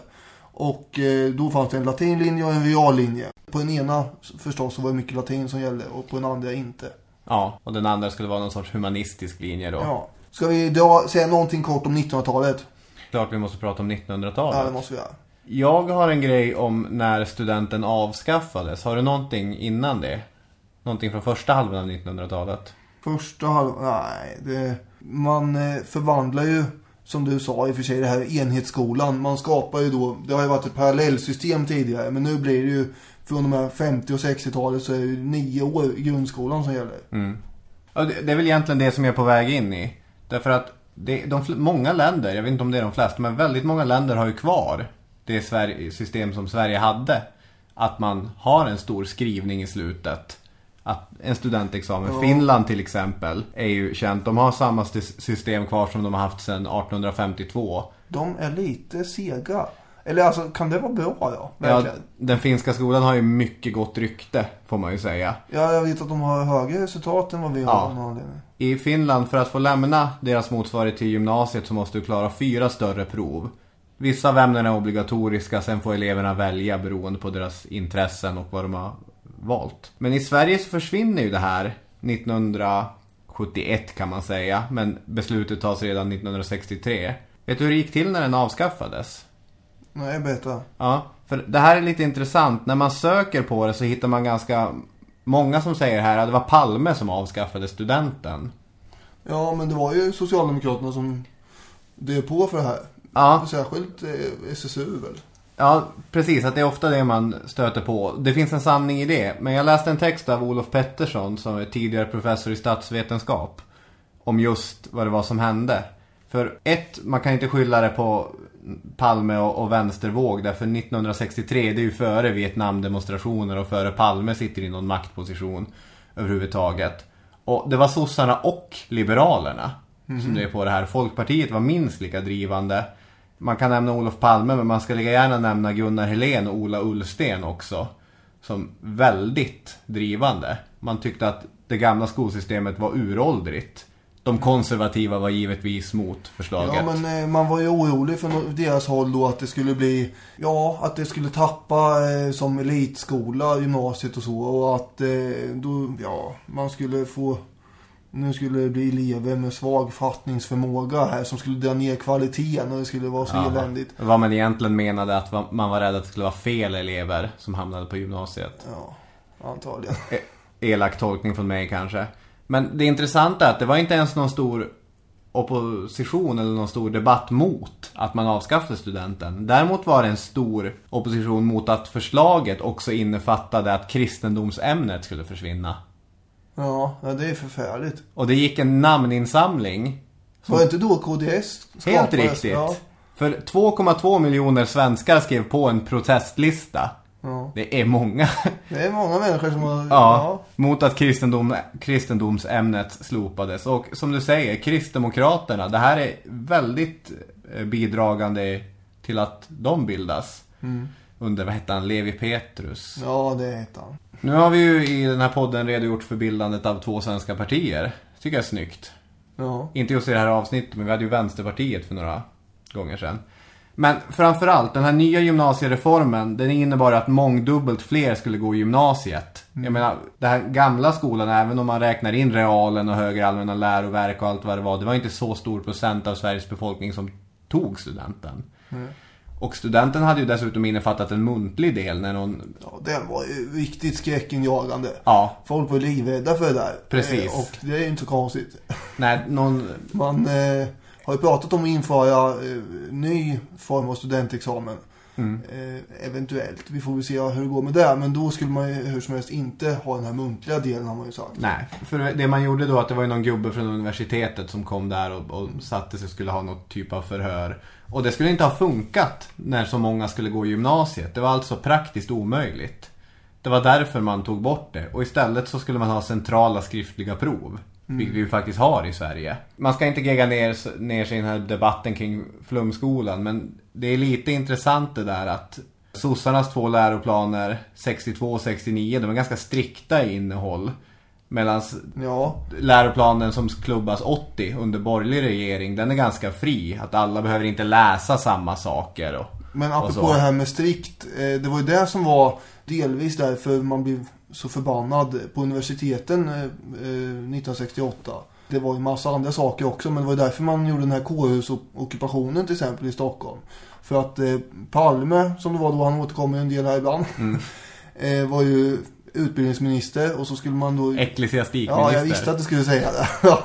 Och eh, då fanns det en latinlinje och en reallinje. På den ena förstås så var det mycket latin som gällde och på den andra inte. Ja, och den andra skulle vara någon sorts humanistisk linje då. Ja. Ska vi då säga någonting kort om 1900-talet? Klart vi måste prata om 1900-talet. Ja, det måste vi göra. Jag har en grej om när studenten avskaffades. Har du någonting innan det? Någonting från första halvan av 1900-talet? Första halvan, nej. Det, man eh, förvandlar ju, som du sa i och för sig, det här enhetsskolan. Man skapar ju då, det har ju varit ett parallellsystem tidigare. Men nu blir det ju, från de här 50 och 60-talet så är det ju nio år i grundskolan som gäller. Mm. Ja, det, det är väl egentligen det som jag är på väg in i. Därför att det, de, många länder, jag vet inte om det är de flesta, men väldigt många länder har ju kvar det Sverige, system som Sverige hade. Att man har en stor skrivning i slutet. Att en studentexamen. Ja. Finland till exempel är ju känt. De har samma system kvar som de har haft sedan 1852. De är lite sega. Eller alltså, kan det vara bra då? Ja, den finska skolan har ju mycket gott rykte, får man ju säga. Ja, jag vet att de har högre resultat än vad vi har Ja. I Finland, för att få lämna deras motsvarighet till gymnasiet så måste du klara fyra större prov. Vissa av ämnena är obligatoriska, sen får eleverna välja beroende på deras intressen och vad de har valt. Men i Sverige så försvinner ju det här 1971 kan man säga, men beslutet tas redan 1963. Vet du hur det gick till när den avskaffades? Nej, berätta. Ja, för det här är lite intressant. När man söker på det så hittar man ganska många som säger här att det var Palme som avskaffade studenten. Ja, men det var ju Socialdemokraterna som drev på för det här. Ja, Särskilt eh, SSU väl? Ja, precis. Att det är ofta det man stöter på. Det finns en sanning i det. Men jag läste en text av Olof Pettersson som är tidigare professor i statsvetenskap. Om just vad det var som hände. För ett, man kan inte skylla det på Palme och, och vänstervåg. Därför 1963, det är ju före Vietnamdemonstrationer och före Palme sitter i någon maktposition överhuvudtaget. Och det var sossarna och liberalerna som drev på det här. Folkpartiet var minst lika drivande. Man kan nämna Olof Palme men man ska lika gärna nämna Gunnar Helén och Ola Ullsten också. Som väldigt drivande. Man tyckte att det gamla skolsystemet var uråldrigt. De konservativa var givetvis mot förslaget. Ja, men eh, man var ju orolig från deras håll då att det skulle bli, ja, att det skulle tappa eh, som elitskola, gymnasiet och så. Och att eh, då, ja, man skulle få, nu skulle det bli elever med svag fattningsförmåga här som skulle dra ner kvaliteten och det skulle vara så Ja, eländigt. Vad man egentligen menade att man var rädd att det skulle vara fel elever som hamnade på gymnasiet. Ja, antagligen. E- Elak tolkning från mig kanske. Men det intressanta är att det var inte ens någon stor opposition eller någon stor debatt mot att man avskaffade studenten. Däremot var det en stor opposition mot att förslaget också innefattade att kristendomsämnet skulle försvinna. Ja, ja, det är förfärligt. Och det gick en namninsamling. Var det inte då KDS skapades? Helt riktigt. Ja, För 2,2 miljoner svenskar skrev på en protestlista. ja. Det är många. Det är många människor som har... Ja, mot att kristendom, kristendomsämnet slopades. Och som du säger, Kristdemokraterna, det här är väldigt eh, bidragande till att de bildas. Under, vad hette han, Levi Petrus. Ja, det heter han. Nu har vi ju i den här podden redogjort för bildandet av två svenska partier. Tycker jag är snyggt. Ja. Inte just i det här avsnittet, men vi hade ju Vänsterpartiet för några gånger sedan. Men framförallt, den här nya gymnasiereformen, den innebar att mångdubbelt fler skulle gå i gymnasiet. Jag menar, den här gamla skolan, även om man räknar in realen och högre allmänna läroverk och allt vad det var, det var inte så stor procent av Sveriges befolkning som tog studenten. Och studenten hade ju dessutom innefattat en muntlig del när någon, ja, den var ju riktigt skräckinjagande. ja, Folk var livrädda för det där. Precis. Eh, Och det är ju inte så konstigt. när någon, Man eh, har ju pratat om att införa eh, ny form av studentexamen. Mm. Eh, eventuellt. Vi får väl se hur det går med det. Men då skulle man ju hur som helst inte ha den här muntliga delen har man ju sagt. Nej, för det man gjorde då att det var ju någon gubbe från universitetet som kom där och, och satte sig och skulle ha något typ av förhör. Och det skulle inte ha funkat när så många skulle gå i gymnasiet. Det var alltså praktiskt omöjligt. Det var därför man tog bort det. Och istället så skulle man ha centrala skriftliga prov. Vilket vi ju faktiskt har i Sverige. Man ska inte gegga ner, ner sig i den här debatten kring flumskolan. Men det är lite intressant det där att sossarnas två läroplaner 62 och 69 de är ganska strikta i innehåll. Medan Ja, läroplanen som klubbas 80 under borgerlig regering, den är ganska fri. Att alla behöver inte läsa samma saker. Och, men och apropå så. det här med strikt. Eh, det var ju det som var delvis därför man blev så förbannad på universiteten eh, eh, 1968. Det var ju massa andra saker också men det var därför man gjorde den här kårhusockupationen till exempel i Stockholm. För att eh, Palme, som det var då, han återkommer en del här ibland, Mm. eh, var ju utbildningsminister och så skulle man då... Ecklesiastikminister. Ja, jag visste att du skulle säga det.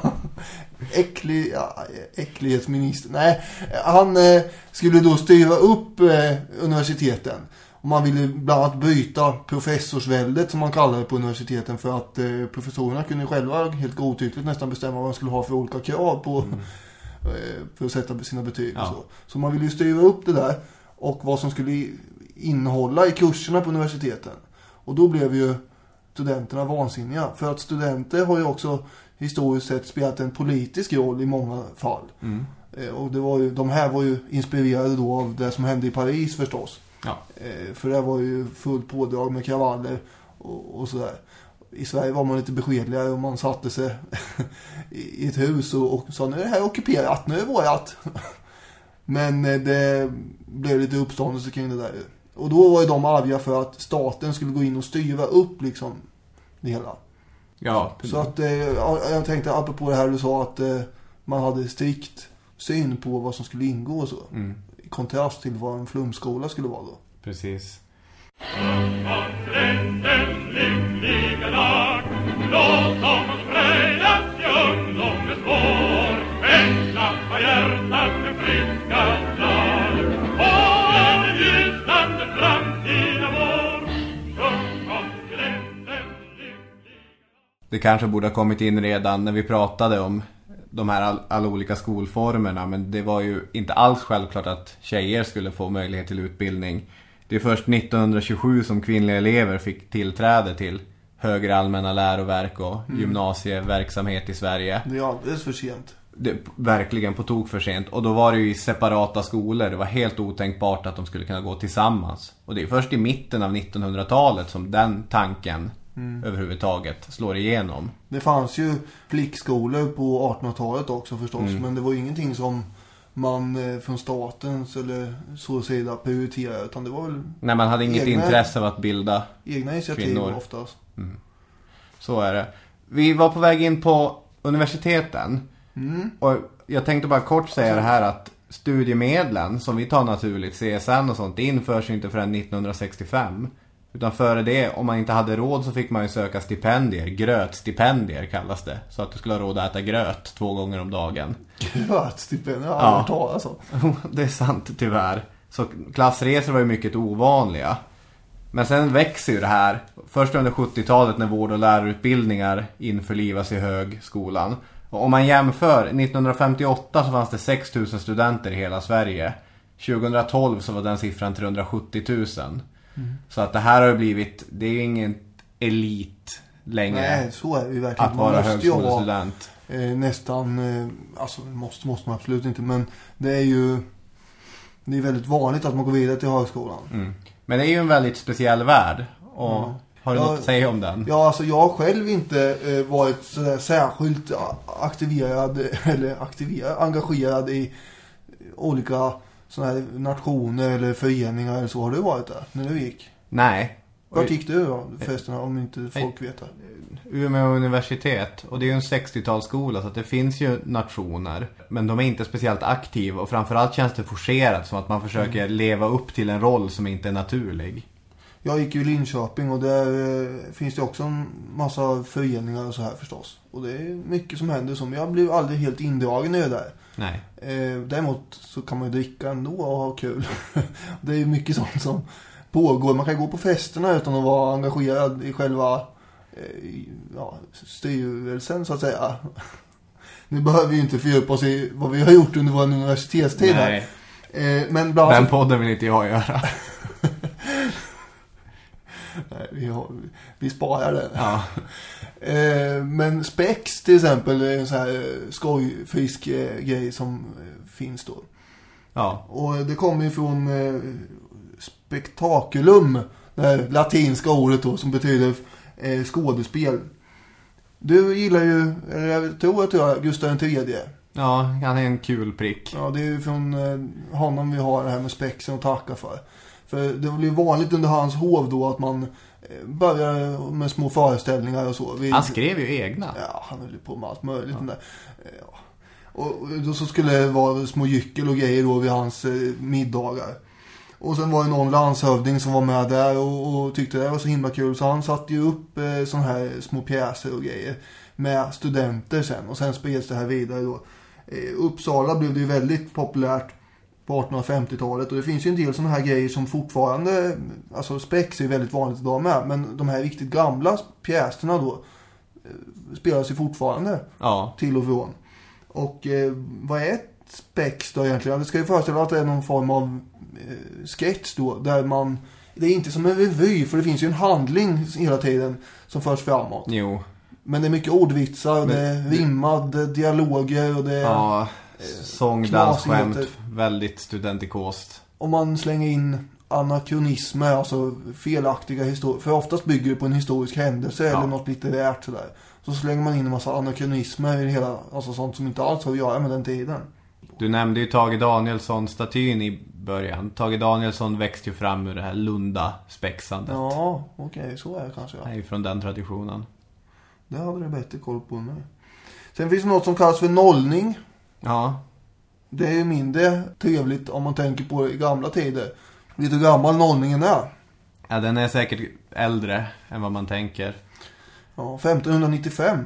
Äcklig, ja, äcklighetsminister. Nej, han eh, skulle då styra upp eh, universiteten. Och man ville bland annat byta professorsväldet som man kallar det på universiteten för att eh, professorerna kunde själva helt godtyckligt nästan bestämma vad de skulle ha för olika krav på eh, för att sätta sina betyg och Ja. så. Så man ville ju styra upp det där och vad som skulle innehålla i kurserna på universiteten. Och då blev ju studenterna vansinniga. För att studenter har ju också historiskt sett spelat en politisk roll i många fall. Mm. Eh, Och det var ju, de här var ju inspirerade då av det som hände i Paris förstås. Ja. Eh, För det var ju fullt pådrag med kravaller och, och sådär. I Sverige var man lite beskedligare och man satte sig i ett hus och, och sa nu är det här ockuperat, nu är det vårat. Men eh, det blev lite uppståndelse kring det där. Och då var ju de arga för att staten skulle gå in och styra upp liksom det hela. Ja, Så att eh, ja, jag tänkte apropå det här du sa att man hade strikt syn på vad som skulle ingå och så. mm, kontrast till vad en flumskola skulle vara då. precis. Det kanske borde ha kommit in redan när vi pratade om de här all, alla olika skolformerna. Men det var ju inte alls självklart att tjejer skulle få möjlighet till utbildning. Det är först 1927 som kvinnliga elever fick tillträde till högre allmänna läroverk och gymnasieverksamhet i Sverige. Det är alldeles för sent. Det, verkligen på tok för sent. Och då var det ju i separata skolor. Det var helt otänkbart att de skulle kunna gå tillsammans. Och det är först i mitten av 1900-talet som den tanken överhuvudtaget slår igenom. Det fanns ju flickskolor på 1800-talet också förstås. Mm. Men det var ingenting som man eh, från statens eller så sida prioriterade. Utan det var väl När man hade inget Egna- intresse av att bilda egna initiativ Kvinnor. oftast. Så är det. Vi var på väg in på universiteten. Mm. Och jag tänkte bara kort säga det här att studiemedlen som vi tar naturligt, CSN och sånt, det införs ju inte förrän 1965. Utan före det, om man inte hade råd så fick man ju söka stipendier. Grötstipendier kallas det. Så att du skulle ha råd att äta gröt två gånger om dagen. Grötstipendium, jag har Ja. hört talas om. det är sant tyvärr. Så klassresor var ju mycket ovanliga. Men sen växer ju det här. Först under 70-talet när vård- och lärarutbildningar införlivas i högskolan. Och om man jämför, 1958 så fanns det 6 000 studenter i hela Sverige. 2012 så var den siffran 370 000. Så att det här har blivit, det är ingen elit längre. Nej, så är det ju verkligen. att vara högskolestudent. eh, nästan, eh, alltså måste, måste man absolut inte. Men det är ju, det är väldigt vanligt att man går vidare till högskolan. Mm. Men det är ju en väldigt speciell värld. Och Ja. Har du Ja, något att säga om den? Ja, alltså jag har själv inte eh, varit sådär särskilt aktiverad, eller aktiverad, engagerad i olika sådana här nationer eller föreningar eller så. Har du varit där när du gick? Nej. Vart gick du då förresten om inte folk vet det? Umeå universitet. Och det är ju en 60-talsskola så det finns ju nationer. Men de är inte speciellt aktiva och framförallt känns det forcerat som att man försöker leva upp till en roll som inte är naturlig. Jag gick ju i Linköping och där eh, finns det också en massa föreningar och så här förstås. Och det är mycket som händer som jag blev aldrig helt indragen i det där. Nej. Eh, däremot så kan man ju dricka ändå och ha kul. det är ju mycket sånt som pågår. Man kan gå på festerna utan att vara engagerad i själva eh, ja, styrelsen så att säga. Nu behöver vi ju inte fördjupa oss i vad vi har gjort under vår universitetstid här. Nej. Eh, men bland Den podden vill inte jag göra. Nej, vi, har, vi sparar det. Ja. Eh, men Spex till exempel är en sån här eh, skojfisk eh, grej som eh, finns då. Ja. Och det kommer ju från spektakulum, det här latinska ordet då som betyder skådespel. Du gillar ju, jag tror att du gör, Gustav III. Ja, han är en kul prick. Ja, det är ju från honom vi har det här med spexen att tacka för. För det blir vanligt under hans hov då att man eh, börjar med små föreställningar och så. Vid- Han skrev ju egna. Ja, han höll på med allt möjligt. den Där. Eh, Ja. Och då så skulle det vara små gyckel och grejer då vid hans eh, middagar. Och sen var det någon landshövding som var med där och, och tyckte det var så himla kul. Så han satte ju upp eh, sådana här små pjäser och grejer med studenter sen. Och sen spreds det här vidare då. Eh, Uppsala blev det ju väldigt populärt på 1850-talet. Och det finns ju en del sådana här grejer som fortfarande, alltså spex är ju väldigt vanligt idag med. Men de här riktigt gamla pjäserna då eh, spelas ju fortfarande Ja. till och från. Och eh, vad är ett spex då egentligen? Det ska ju föreställa att det är någon form av eh, sketch då. Där man, det är inte som en revy för det finns ju en handling hela tiden som förs framåt. Jo. Men det är mycket ordvitsar och det är rimmade dialoger och det är... Ja. Sång, dans, skämt. Väldigt studentikost. Om man slänger in anakronismer, alltså felaktiga historier. För oftast bygger det på en historisk händelse Ja. eller något litterärt sådär. Så slänger man in en massa anakronismer i det hela, alltså sånt som inte alls har att göra med den tiden. Du nämnde ju Tage Danielsson-statyn i början. Tage Danielsson växte ju fram ur det här Lunda-spexandet. Ja, okej, så är det kanske. Ja. ju från den traditionen. Det hade du bättre koll på än mig. Sen finns det något som kallas för nollning. Ja. Det är ju mindre trevligt om man tänker på i gamla tider. Hur gammal nollningen är? Ja, den är säkert äldre än vad man tänker. Ja, 1595.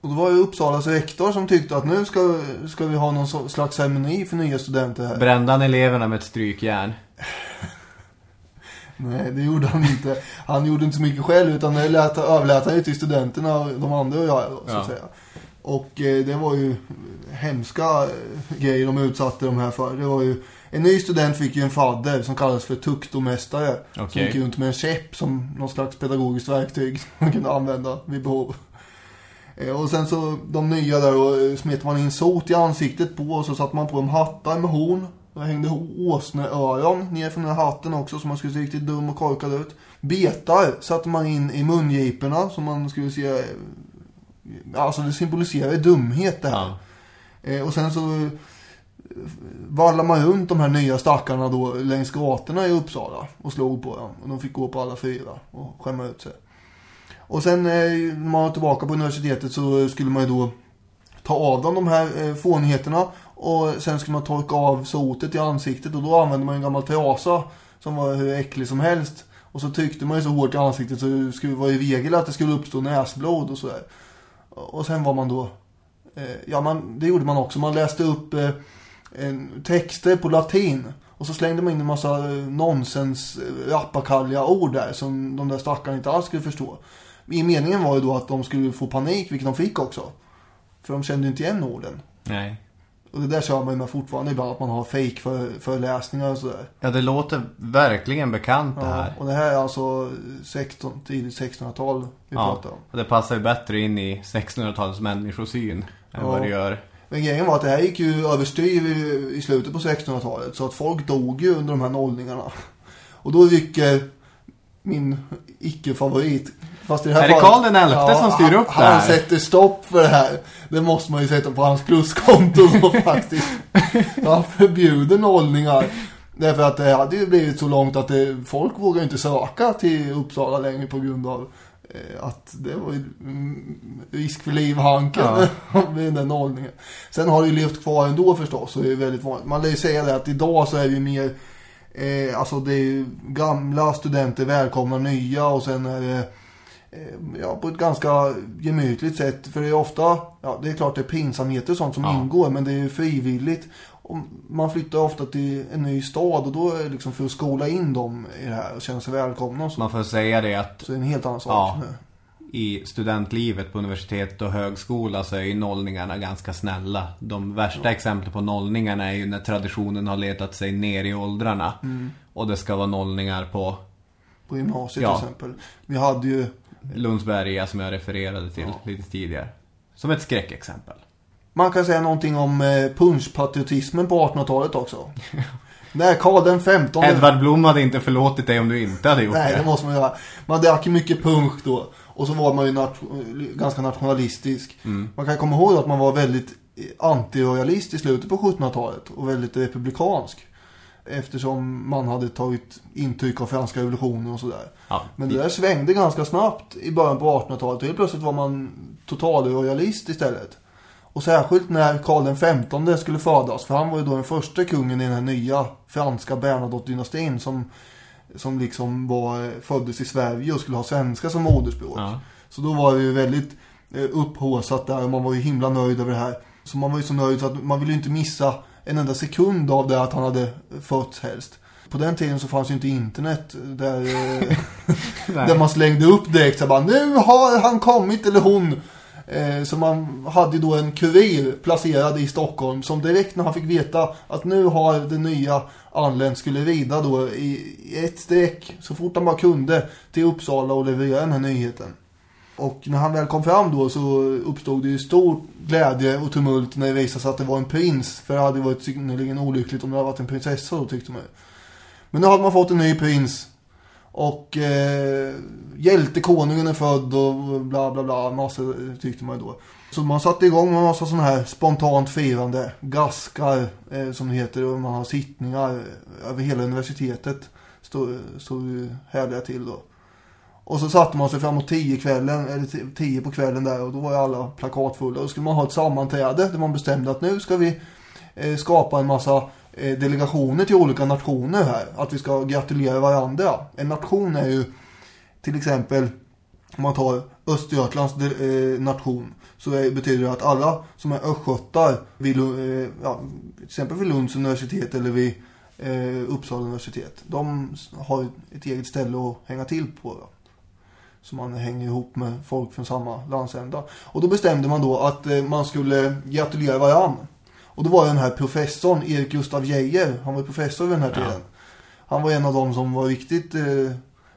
Och det var ju Uppsalas rektor som tyckte att nu ska, ska vi ha någon slags ceremoni för nya studenter här. Brände han eleverna med ett strykjärn? Nej, det gjorde han inte. Han gjorde inte så mycket själv utan det lät, överlät han ju till studenterna och de andra göra då, så Ja. att säga. Och eh, det var ju hemska eh, grejer de utsatte de här för. Det var ju, en ny student fick ju en fadder som kallades för tuktomästare. Som Okej. gick runt med en käpp som någon slags pedagogiskt verktyg som man kunde använda vid behov. Eh, Och sen så de nya där då eh, smet man in sot i ansiktet på och så satte man på dem hattar med horn Och hängde åsneöron ner från den här hatten också så man skulle se riktigt dum och korkad ut. Betar satte man in i mungiporna så man skulle se... Alltså det symboliserar dumhet det här. Ja. Eh, och sen så eh, vallade vallar man runt de här nya stackarna då längs gatorna i Uppsala och slog på dem. Och de fick gå på alla fyra och skämma ut sig. Och sen eh, när man var tillbaka på universitetet så skulle man ju då ta av dem de här eh, fånigheterna och sen skulle man torka av sotet i ansiktet och då använde man en gammal trasa som var hur äcklig som helst. Och så tryckte man ju så hårt i ansiktet så det var ju i regel att det skulle uppstå näsblod och sådär. Och sen var man då ja, man, det gjorde man också. Man läste upp eh, texter på latin. Och så slängde man in en massa eh, nonsens, eh, rappakalliga ord där som de där stackarna inte alls skulle förstå. I meningen var ju då att de skulle få panik, vilket de fick också. För de kände inte igen orden. Nej. Och det där kör man ju med fortfarande ibland, att man har fake för, föreläsningar och sådär. Ja, det låter verkligen bekant det Ja, här. och det här är alltså 16, tidigt 1600-tal vi Ja, pratar om. och det passar ju bättre in i 1600-talets människosyn än Ja. vad det gör. Men grejen var att det här gick ju överstyr i, slutet på 1600-talet. Så att folk dog ju under de här nollningarna. Och då rycker min icke-favorit. Fast i det här Är det Karl den elfte som styr upp han, det här? Han sätter stopp för det här. Det måste man ju sätta på hans pluskonto faktiskt. Han förbjuder nollningar. Därför att det hade ju blivit så långt att det, folk vågar inte söka till Uppsala längre på grund av att det var ju mm, risk för livhanken Ja. med den där nollningen. Sen har det ju levt kvar ändå förstås och det är väldigt vanligt. Man lär ju säga det att idag så är det ju mer eh, alltså det är ju gamla studenter välkomna nya och sen är det eh, ja, på ett ganska gemytligt sätt. För det är ofta, ja det är klart det är pinsamheter och sånt som Ja. ingår men det är ju frivilligt. Man flyttar ofta till en ny stad och då är det liksom för att skola in dem i det här och känna sig välkomna och så. Man får säga det att Så det är en helt annan sak. Ja. nu. i studentlivet på universitet och högskola så är ju nollningarna ganska snälla. De värsta exemplen på nollningarna är ju när traditionen har letat sig ner i åldrarna. Mm. Och det ska vara nollningar på På gymnasiet Ja. till exempel. Vi hade ju, Lundsberga som jag refererade till lite tidigare. Som ett skräckexempel. Man kan säga någonting om eh, punschpatriotismen på 1800-talet också. När Karl den 15 Edvard Blom hade inte förlåtit dig om du inte hade gjort Nej, det det. måste man göra. Man drack ju mycket punsch då. Och så var man ju nat- ganska nationalistisk. Mm. Man kan komma ihåg att man var väldigt eh, antiroyalist i slutet på 1700-talet. Och väldigt republikansk. Eftersom man hade tagit intryck av franska revolutionen och sådär. Ja, Men det där svängde ganska snabbt i början på 1800-talet. Och helt plötsligt var man totalroyalist istället. Och särskilt när Karl 15 skulle födas. För han var ju då den första kungen i den här nya franska Bernadotte-dynastin. Som, som liksom var, föddes i Sverige och skulle ha svenska som moderspråk. Ja. Så då var det ju väldigt eh, upphaussat där och man var ju himla nöjd över det här. Så man var ju så nöjd så att man ville ju inte missa en enda sekund av det att han hade fötts helst. På den tiden så fanns ju inte internet där, eh, där man slängde upp direkt så bara nu har han kommit eller hon. Eh, så man hade ju då en kurir placerad i Stockholm som direkt när han fick veta att nu har det nya anlänt skulle rida då i, ett streck så fort han bara kunde till Uppsala och leverera den här nyheten. Och när han väl kom fram då så uppstod det ju stor glädje och tumult när det visade sig att det var en prins. För det hade ju varit synnerligen olyckligt om det hade varit en prinsessa då tyckte man ju. Men nu hade man fått en ny prins. Och eh, hjältekonungen är född och bla bla bla. Massor tyckte man ju då. Så man satte igång med massa sådana här spontant firande. Gaskar eh, som det heter. Och man har sittningar över hela universitetet. Stod stod härliga till då. Och så satte man sig framåt tio kvällen, eller tio på kvällen där och då var ju alla plakatfulla. Och då skulle man ha ett sammanträde där man bestämde att nu ska vi eh, skapa en massa Eh, delegationer till olika nationer här. Att vi ska gratulera varandra. En nation är ju till exempel om man tar Östergötlands eh, nation så betyder det att alla som är östgötar vid, eh, ja, till exempel vid Lunds universitet eller vid eh, Uppsala universitet. De har ett eget ställe att hänga till på. Då. Så man hänger ihop med folk från samma landsända. Och då bestämde man då att man skulle gratulera varandra. Och då var den här professorn, Erik Gustav Geijer, han var professor vid den här Ja. tiden. Han var en av dem som var riktigt eh,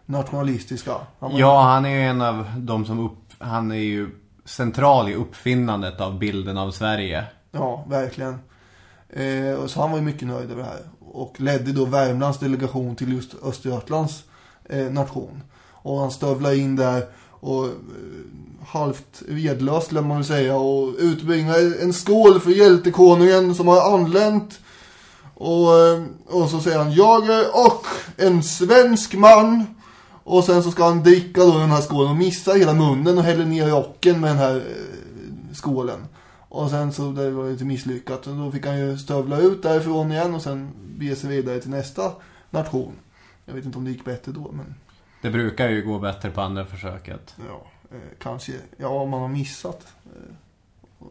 nationalistiska. Han Ja, han är ju en av de som upp... Han är ju central i uppfinnandet av bilden av Sverige. Ja, verkligen. Eh, och så han var ju mycket nöjd över det här. Och ledde då Värmlands delegation till just Östergötlands eh, nation. Och han stövlade in där och eh, halvt vedlöst lär man väl säga. Och utbringar en skål för hjältekonungen som har anlänt. Och, eh, och så säger han, jag är och en svensk man. Och sen så ska han dricka då den här skålen och missa hela munnen och häller ner rocken med den här eh, skålen. Och sen så det var lite misslyckat. Och då fick han ju stövla ut därifrån igen och sen bege sig vidare till nästa nation. Jag vet inte om det gick bättre då, men det brukar ju gå bättre på andra försöket. ja, eh, kanske. Ja, om man har missat. Eh,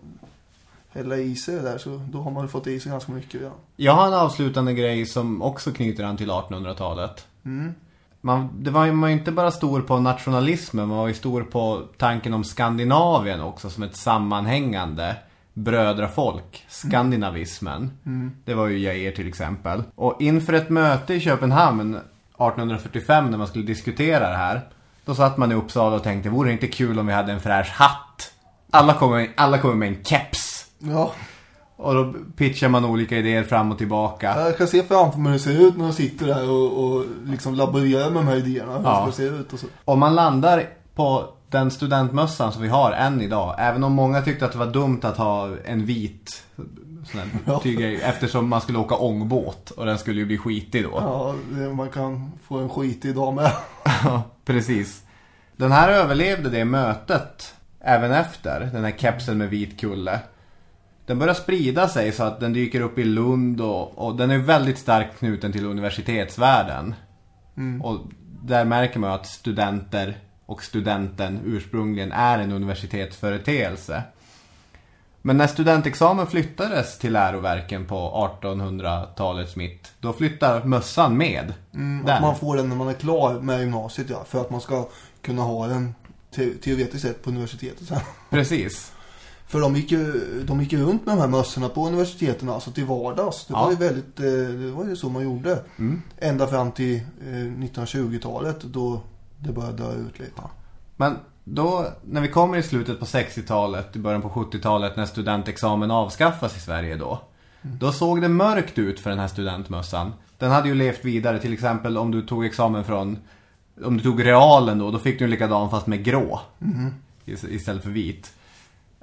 hälla i sig det där så då har man fått i sig ganska mycket redan. Jag har en avslutande grej som också knyter an till 1800-talet. Mm. Man, det var ju man var ju inte bara stor på nationalismen, man var ju stor på tanken om Skandinavien också som ett sammanhängande brödrafolk, skandinavismen. Det var ju Jair till exempel. Och inför ett möte i Köpenhamn 1845 när man skulle diskutera det här, då satt man i Uppsala och tänkte, vore det inte kul om vi hade en fräsch hatt? Alla kommer, alla kommer med en keps. Ja, Och då pitchar man olika idéer fram och tillbaka. jag kan se framför mig hur det ser ut när de sitter där och, och liksom laborerar med de här idéerna. Hur Ja. det ska se ut och så. Om man landar på den studentmössan som vi har än idag, även om många tyckte att det var dumt att ha en vit sån tyggrej, eftersom man skulle åka ångbåt och den skulle ju bli skitig då. Ja, man kan få en skit idag med. Ja, precis. Den här överlevde det mötet även efter, den här kepsen med vit kulle. Den börjar sprida sig så att den dyker upp i Lund och, och den är väldigt starkt knuten till universitetsvärlden. Och där märker man att studenter och studenten ursprungligen är en universitetsföreteelse. Men när studentexamen flyttades till läroverken på 1800-talets mitt, då flyttar mössan med. Mm, att man får den när man är klar med gymnasiet ja. För att man ska kunna ha den te- teoretiskt sett på universitetet sen. Precis. För de gick, ju, de gick ju runt med de här mössorna på universiteten alltså till vardags. Det Ja. var ju väldigt, eh, det var ju så man gjorde. Mm. Ända fram till eh, 1920-talet då det började dö ut lite. Men då, när vi kommer i slutet på 60-talet, i början på 70-talet, när studentexamen avskaffas i Sverige då. Då såg det mörkt ut för den här studentmössan. Den hade ju levt vidare, till exempel om du tog examen från, om du tog realen då, då fick du en likadan fast med grå. is- Istället för vit.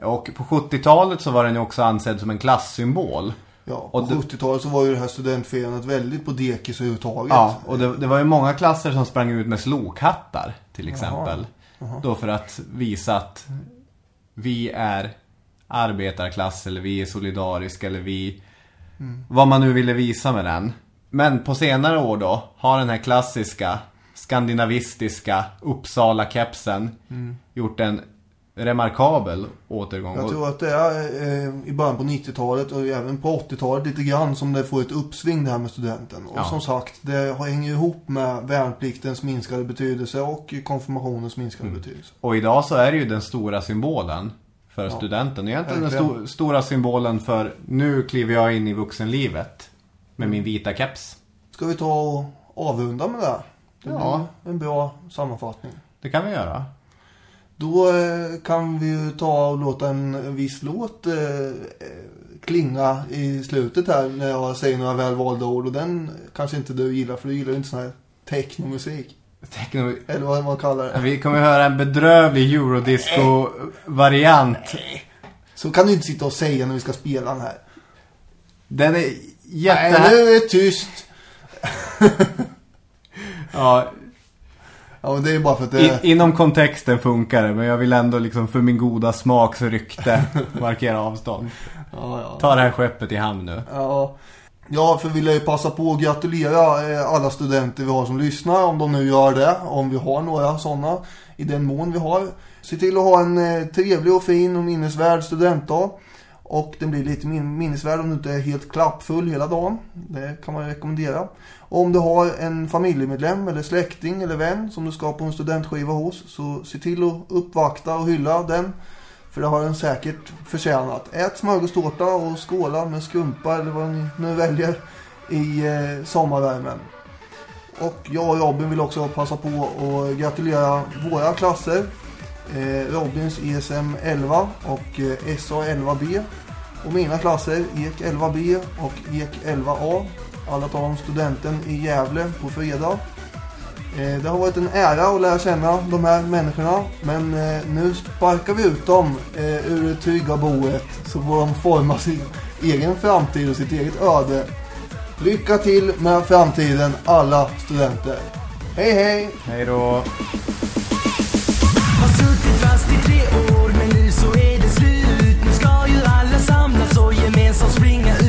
Och på 70-talet så var den ju också ansedd som en klasssymbol. Ja, på Och det- 70-talet så var ju det här studentfirandet väldigt på dekis överhuvudtaget. Ja, och det, det var ju många klasser som sprang ut med slokhattar till exempel. Då för att visa att vi är arbetarklass eller vi är solidariska eller vi... Vad man nu ville visa med den. Men på senare år då har den här klassiska skandinavistiska Uppsala-kepsen gjort en remarkabel återgång. Jag tror att det är eh, i början på 90-talet och även på 80-talet lite grann som det får ett uppsving det här med studenten. Och Ja. som sagt, det hänger ihop med värnpliktens minskade betydelse och konfirmationens minskade Mm. betydelse. Och idag så är det ju den stora symbolen för studenten. Och egentligen den sto- stora symbolen för nu kliver jag in i vuxenlivet med min vita keps. Ska vi ta och avrunda med det? här? Det Ja. en bra sammanfattning. Det kan vi göra. Då eh, kan vi ju ta och låta en viss låt eh, eh, klinga i slutet här när jag säger några välvalda ord. Och den kanske inte du gillar för du gillar ju inte sån här technomusik. Techno- Eller vad man kallar det. Vi kommer höra en bedrövlig eurodisco-variant. Så kan du inte sitta och säga när vi ska spela den här. Den är Nej, jätte... nu är det tyst. Ja, Ja, men det är bara för att det i, inom kontexten funkar det, men jag vill ändå liksom för min goda smaks rykte markera avstånd. Ja, ja. Ta det här skeppet i hamn nu. Ja. Ja, för vill jag ju passa på att gratulera eh, alla studenter vi har som lyssnar, om de nu gör det, om vi har några sådana, i den mån vi har. Se till att ha en eh, trevlig och fin och minnesvärd studentdag. Och den blir lite min- minnesvärd om du inte är helt klappfull hela dagen. Det kan man ju rekommendera. Och om du har en familjemedlem eller släkting eller vän som du ska på en studentskiva hos, så se till att uppvakta och hylla den. För det har den säkert förtjänat. Ät smörgåstårta och skåla med skumpa eller vad ni nu väljer i eh, sommarvärmen. Och jag och Robin vill också passa på att gratulera våra klasser. Eh, Robins ESM 11 och eh, SA 11B. Och mina klasser, EK 11B och EK 11A. Alla tar om studenten i Gävle på fredag. Eh, Det har varit en ära att lära känna de här människorna. Men eh, nu sparkar vi ut dem eh, ur det trygga boet. Så får de forma sin egen framtid och sitt eget öde. Lycka till med framtiden alla studenter. Hej hej! Hej då suttit fast i tre år men nu så är det slut. Nu ska ju alla samlas och gemensamt springa ut.